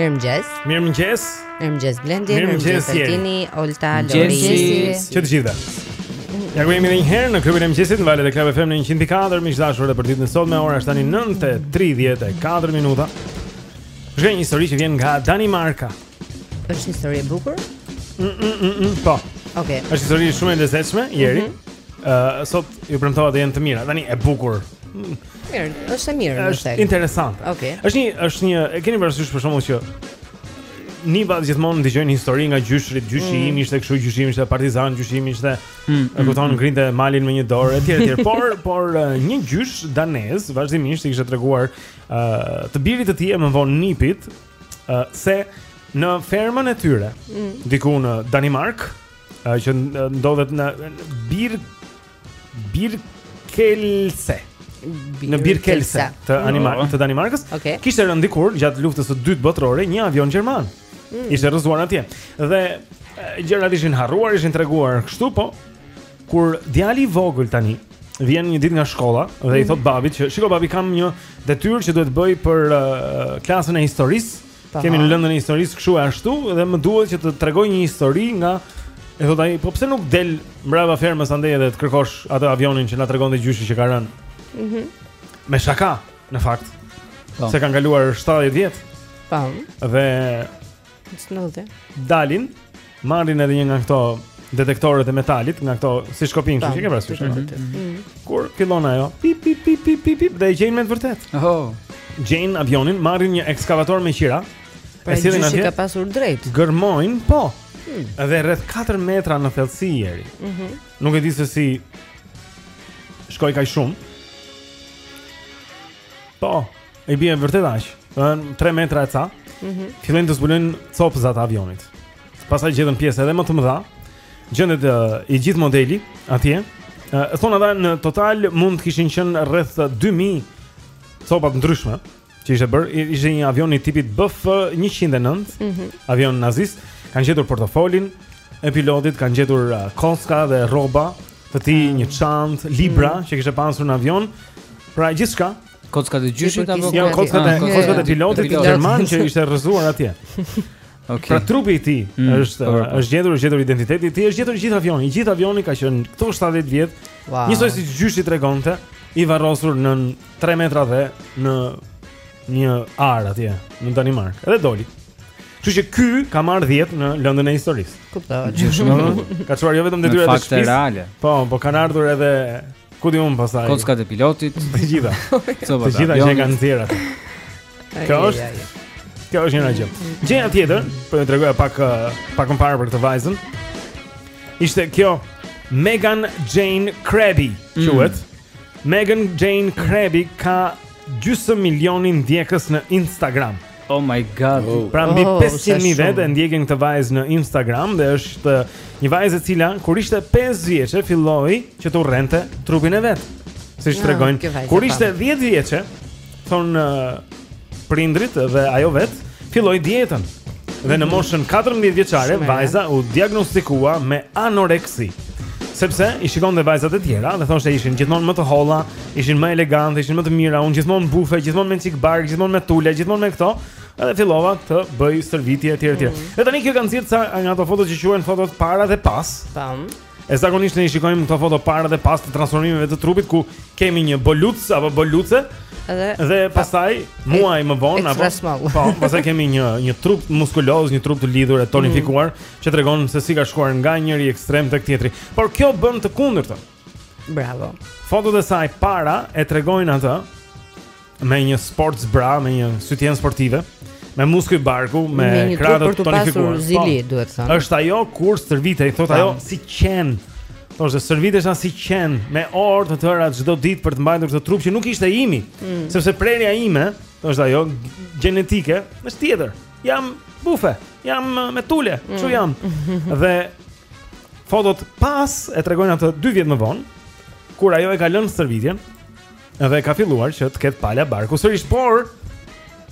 Mirëmëngjes Mirëmëngjes Mirëmëngjes Blendi Mirëmëngjes Tini, Olta, Lori Që të gjitha Ja ku jemi dhe njëherë në klubin e mëngjesit Në valët e Club FM në 104 Miq të dashur dhe për ditën e sotme ora është tani 9.34 minuta Zgjedh një histori që vjen nga Danimarka Është histori e bukur? Mm, mm, mm, mm, po. Okej. Okay. Është histori shumë e lezetshme, Jeri. Ëh, mm -hmm. uh, sot ju premtova të jenë të mira. Tani e bukur. Mirë, është e mirë, është e interesante. Okej. Okay. Është një është një e keni parasysh për shkakun që Niva gjithmonë dëgjojnë histori nga gjyshërit, gjyshi mm. im ishte kështu, gjyshi im ishte partizan, gjyshi im ishte mm, mm, e kupton mm. ngrinte malin me një dorë etj etj. Por por uh, një gjysh danez vazhdimisht i kishte treguar uh, të birit të tij më vonë nipit, uh, se në fermën e tyre, mm. diku në Danimarkë, uh, që ndodhet në Bir Birkelse. Bir në Birkelse të, anima, oh. të Danimarkës, okay. kishte rënë dikur gjatë luftës së dytë botërore një avion gjerman. Mm. Ishte rrëzuar atje. Dhe gjërat ishin harruar, ishin treguar kështu, po Kur djali i vogël tani vjen një ditë nga shkolla dhe mm. i mhm. thotë babit që shiko babi kam një detyrë që duhet të bëj për uh, klasën e historisë. Kemi në lëndën e historisë kështu e ashtu dhe më duhet që të tregoj një histori nga i thotë ai, po pse nuk del mbrapa fermës andej edhe të kërkosh atë avionin që na tregonte gjyshi që ka rënë. Mhm. Mm Me shaka, në fakt. Po. Se kanë kaluar 70 vjet. Tam. Po. Dhe Snodhe. Dalin, marrin edhe një nga këto detektorët e metalit, nga këto si shkopi, kështu që ke parasysh. Mm -hmm. Kur fillon ajo, pip pip pip pip pip, pip dhe e gjejnë me të vërtetë. Oh. Gjejnë avionin, marrin një ekskavator me qira. Pra e sjellin atje. Ka pasur të drejtë. Gërmojnë, po. Hmm. Dhe rreth 4 metra në thellësi Jeri. Mhm. Mm Nuk e di se si shkoi kaq shumë. Po, I bie vërtet aq. Ë 3 metra e ca. Mhm. Mm Fillojnë të zbulojnë copëzat e avionit. Pastaj gjetën pjesë edhe më të mëdha. Gjendet uh, i gjithë modeli atje. Uh, thonë ata në total mund të kishin qenë rreth 2000 copa të ndryshme që ishte bërë. I- Ishte një avion i tipit BF-109, Mhm. avion nazist. Kanë gjetur portofolin e pilotit, kanë gjetur uh, koska dhe rroba të tij, një çantë, libra që kishte pasur në avion. Pra gjithçka Kockat e gjyshit apo kockat? Jo, kockat e kockat e pilotit gjerman që ishte rrëzuar atje. Okej. Pra trupi i tij mm, është po, po. është gjetur, është gjetur identiteti i tij, është gjetur gjithë avioni. Gjithë avioni ka qenë këto 70 vjet. Wow. Njësoj si gjyshi tregonte, i varrosur në 3 metra dhé në një ar atje në Danimark. Edhe doli. Kështu që ky ka marrë 10 në lëndën e historisë. Kuptoj. Gjyshi. Ka çuar jo vetëm detyrat e shtëpisë. Fakte reale. Po, po kanë ardhur edhe Ku di un pastaj. Kockat e pilotit. Të gjitha. Të gjitha që ka nxjerrë. Kjo është. Kjo është njëra gjë. Gjëja tjetër, po ju tregoja pak eh, pak më parë për këtë vajzën. Ishte kjo Megan Jayne Crabbe, mm. quhet. Megan Jayne Crabbe ka gjysmë milioni ndjekës në Instagram. Oh my god. Oh. Pra mbi 500 oh, mijë vetë e ndjekin këtë vajzë në Instagram dhe është një vajzë e cila kur ishte 5 vjeçe filloi që të urrente trupin e vet. Siç no, ah, tregojnë, kur ishte 10 vjeçe, thonë uh, prindërit dhe ajo vetë filloi dietën. Dhe në mhm. moshën 14 vjeçare vajza u diagnostikua me anoreksi. Sepse i shikonte vajzat e tjera dhe thoshte ishin gjithmonë më të holla, Ishin më elegante, ishin më të mira, unë gjithmonë bufe, gjithmonë me cik bark, gjithmonë me tule, gjithmonë me këto. Edhe fillova të bëj stërvitje etj etj. Mm. Dhe tani kjo ka nxjerrë ca nga ato foto që quhen fotot para dhe pas. Tam. E zakonisht ne i shikojmë këto foto para dhe pas të transformimeve të trupit ku kemi një bullçi apo bullçe dhe dhe pastaj muaj më vonë apo po pastaj kemi një një trup muskuloz, një trup të lidhur e tonifikuar mm. që tregon se si ka shkuar nga njëri ekstrem tek tjetri. Por kjo bën të kundërtën. Bravo. Fotot e saj para e tregojnë atë me një sports bra, me një sytien sportive, me muskuj barku, me, me krahë të tonifikuar. Për zili, po, duhet thënë. Është ajo kur stërvitej, thotë po. ajo, si qen. Thoshte stërvitesha si qen, me orë të tëra çdo ditë për të mbajtur këtë trup që nuk ishte imi, mm. sepse prerja ime, thoshte ajo, gjenetike, është tjetër. jam bufe, jam me tule, mm. kështu jam. Dhe fotot pas e tregojnë atë 2 vjet më vonë, kur ajo e ka lënë stërvitjen dhe ka filluar që të ketë pala barku sërish, por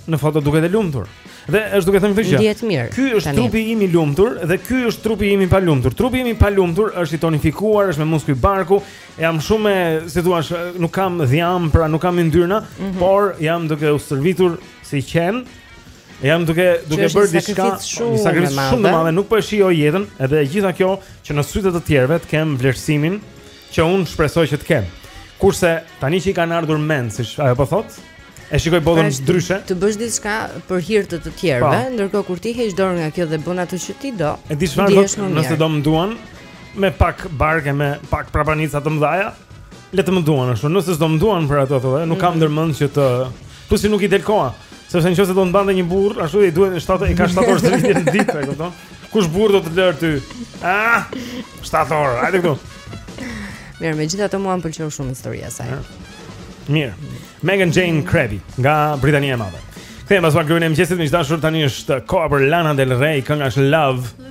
në foto duket e lumtur. Dhe është duke thënë këtë gjë. Dihet mirë. Ky është tani. trupi im i lumtur dhe ky është trupi im i palumtur. Trupi im i palumtur është i tonifikuar, është me muskuj barku, jam shumë, si thua, nuk kam dhjam, pra nuk kam yndyrna, mm -hmm. por jam duke u stërvitur si qen Jam duke duke bërë diçka shumë një sakrificë shumë të madhe, nuk po e shijoj jetën, edhe e gjitha kjo që në sytë të tjerëve të kem vlerësimin që un shpresoj që të kem. Kurse tani që i kanë ardhur mend, siç ajo po thot, e shikoj botën pra, ndryshe. Të bësh diçka për hir të të tjerëve, po. ndërkohë kur ti heq dorë nga kjo dhe bën atë që ti do. E di çfarë do, nëse do më duan me pak barkë me pak prapanica të mëdha, le të më duan ashtu. Nëse s'do më duan për ato thotë, nuk kam ndërmend që të Plus nuk i del koha, sepse nëse do të mbante një burr, ashtu i duhen 7 i ka 7 orë zëri në ditë, e kupton? Kush burr do të lër ty? Ah! 7 orë, hajde këtu. Mirë, megjithatë mua më pëlqeu shumë historia e saj. Mirë. Megan Jane Crabbe nga Britania e Madhe. Kthehem pas blerimit të mëngjesit, miq të dashur, tani është koha për Lana Del Rey, kënga është Love.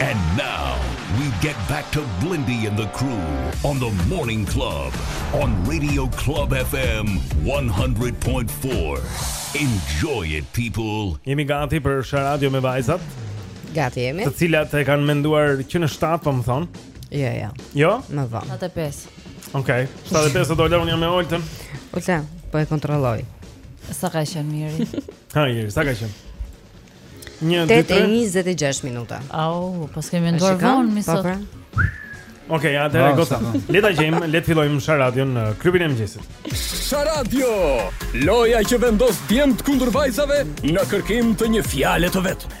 And now we get back to Blendi and the crew on the Morning Club on Radio Club FM 100.4. Enjoy it people. Jemi gati për Sharadion me vajzat, Gati jemi? të cilat e kanë menduar që në 7, po më thonë. Jo, jo. Jo? Më vonë. 75. Okej, okay. 75 dola unë jam me Oltën. Olta, po e kontrolloj. Sa ka qenë Miri? Ha, Jeri, sa ka qenë? 8:26 minuta. Au, paskemi menduar vonë mi po, sot. Pra. Okej, okay, atëherë goca. Le ta gjejmë, le të fillojmë Sharadion në klubin e mëngjesit. Sharadio, loja që vendos djemtë kundër vajzave në kërkim të një fjale të vetme.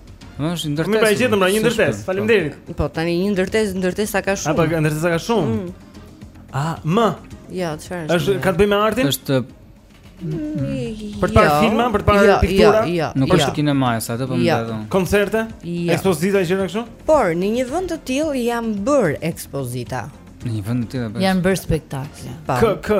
Është një ndërtesë. E pa e gjetëm pra një ndërtesë. Faleminderit. Po. po tani një ndërtesë, ndërtesa ka shumë. Apo ndërtesa ka shumë. Mm. A, më. Jo, çfarë është? Është ka të bëjë me artin? Është Për të parë jo, filma, për të parë jo, piktura, jo, nuk është kinema e sa, atë po më thonë. Koncerte? Ekspozita që janë kështu? Por në një vend të tillë janë bër ekspozita. Në një vend të tillë. Janë bër spektakle. K k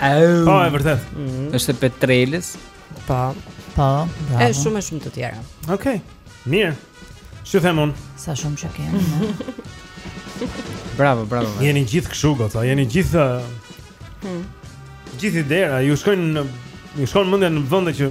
Au. Po, e vërtet. Mhm. Është e Petrelës. Po. Po. Është shumë e shumë të tjera. Okej. Okay. Mirë. Ç'ju them un? Sa shumë që kemi. bravo, bravo. bravo. Jeni gjithë kështu goca, jeni gjithë hmm. gjithë ide ra, ju shkojnë ju shkon mendja në vende që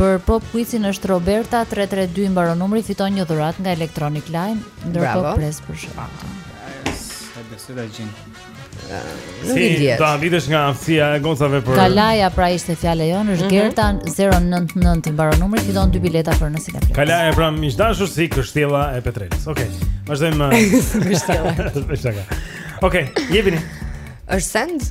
Për Pop Quizin është Roberta 332 i mbaron numri, fiton një dhuratë nga Electronic Line, ndërkohë pres për shkak. Ai besoj ta gjejnë. Nuk i dihet. Të habitesh nga aftësia e gocave për Kalaja pra ishte fjala jonë, është mhm. Gerta 099 i mbaron numri, fiton dy bileta për në Cineplex. Kalaja pra miq të dashur si kështjella e Petrelës. Okej. Vazhdojmë. Kështjella. Okej, jepini. Është send?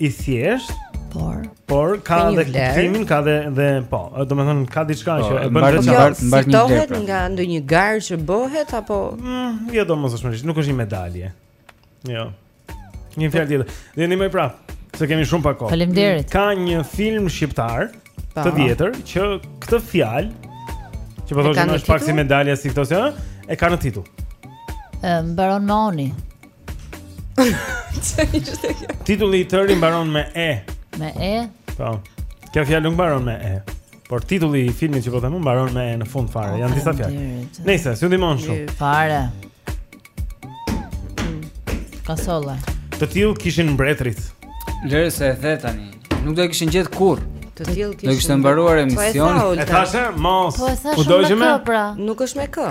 i thjesht, por por ka edhe kuptimin, ka edhe dhe po, do të thonë ka diçka po, që e bën vetë mbart mbart një gjë. nga ndonjë garë që bëhet apo mm, jo domosdoshmërisht, nuk është një medalje. Jo. Një fjalë tjetër. Dhe ndihmë prap, se kemi shumë pak kohë. Faleminderit. Ka një film shqiptar po. të vjetër që këtë fjalë që po thonë është pak si medalja si këto, e ka në titull. Ëm mbaron me E. Titulli i tëri mbaron me E. Me E? Po. Kjo fjalë nuk mbaron me E. Por titulli i filmit që po them mbaron me E në fund fare. Oh, Janë disa fjalë. Nëse s'i ndihmon shumë. Fare. Kasolla. Të tillë kishin mbretërit. Lëre se e the tani. Nuk do e kishin gjetë kurrë të tillë kishin. Do kishte mbaruar po emisionin. E thashë, mos. Po u dojë më. Pra. Nuk është me K.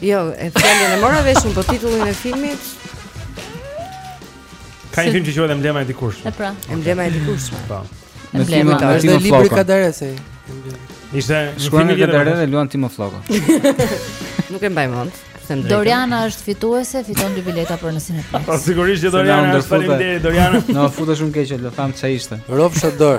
Jo, fjalën e mora vesh unë po titullin e filmit. Ka një film që quhet Emblema e dikurshme. E pra. Emblema e dikurshme. Po. Në filmin e Timo Fllokos. Libri i Kadaresë. Ishte një film i Kadaresë dhe luan Timo Flloko. Nuk e mbaj mend. Doriana është fituese, fiton dy bileta për në Cineplex. Po sigurisht që Doriana është faleminderit Doriana. Na futa shumë keq, lë fam çfarë ishte. Rofsha dor.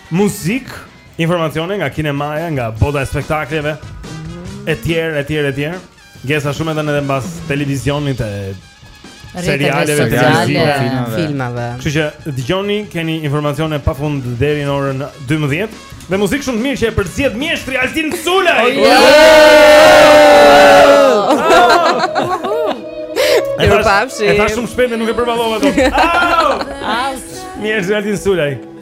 Muzikë, informacione nga kinemaja, nga bota e spektakleve, e tjerë, e tjerë, e tjerë. Gjëra shumë edhe nga bota e televizionit e serialeve, serialeve, filmave. Kështu që dëgjoni, keni informacione pa fund deri në orën 12 dhe muzikë shumë të mirë që e përzgjedh mjeshtri Altin Sulaj. Oh, yeah! oh, oh, oh, E thashë, e thashë shumë shpejt dhe nuk e përballova dot. Au! Au! Mjeshtri Altin Sulaj.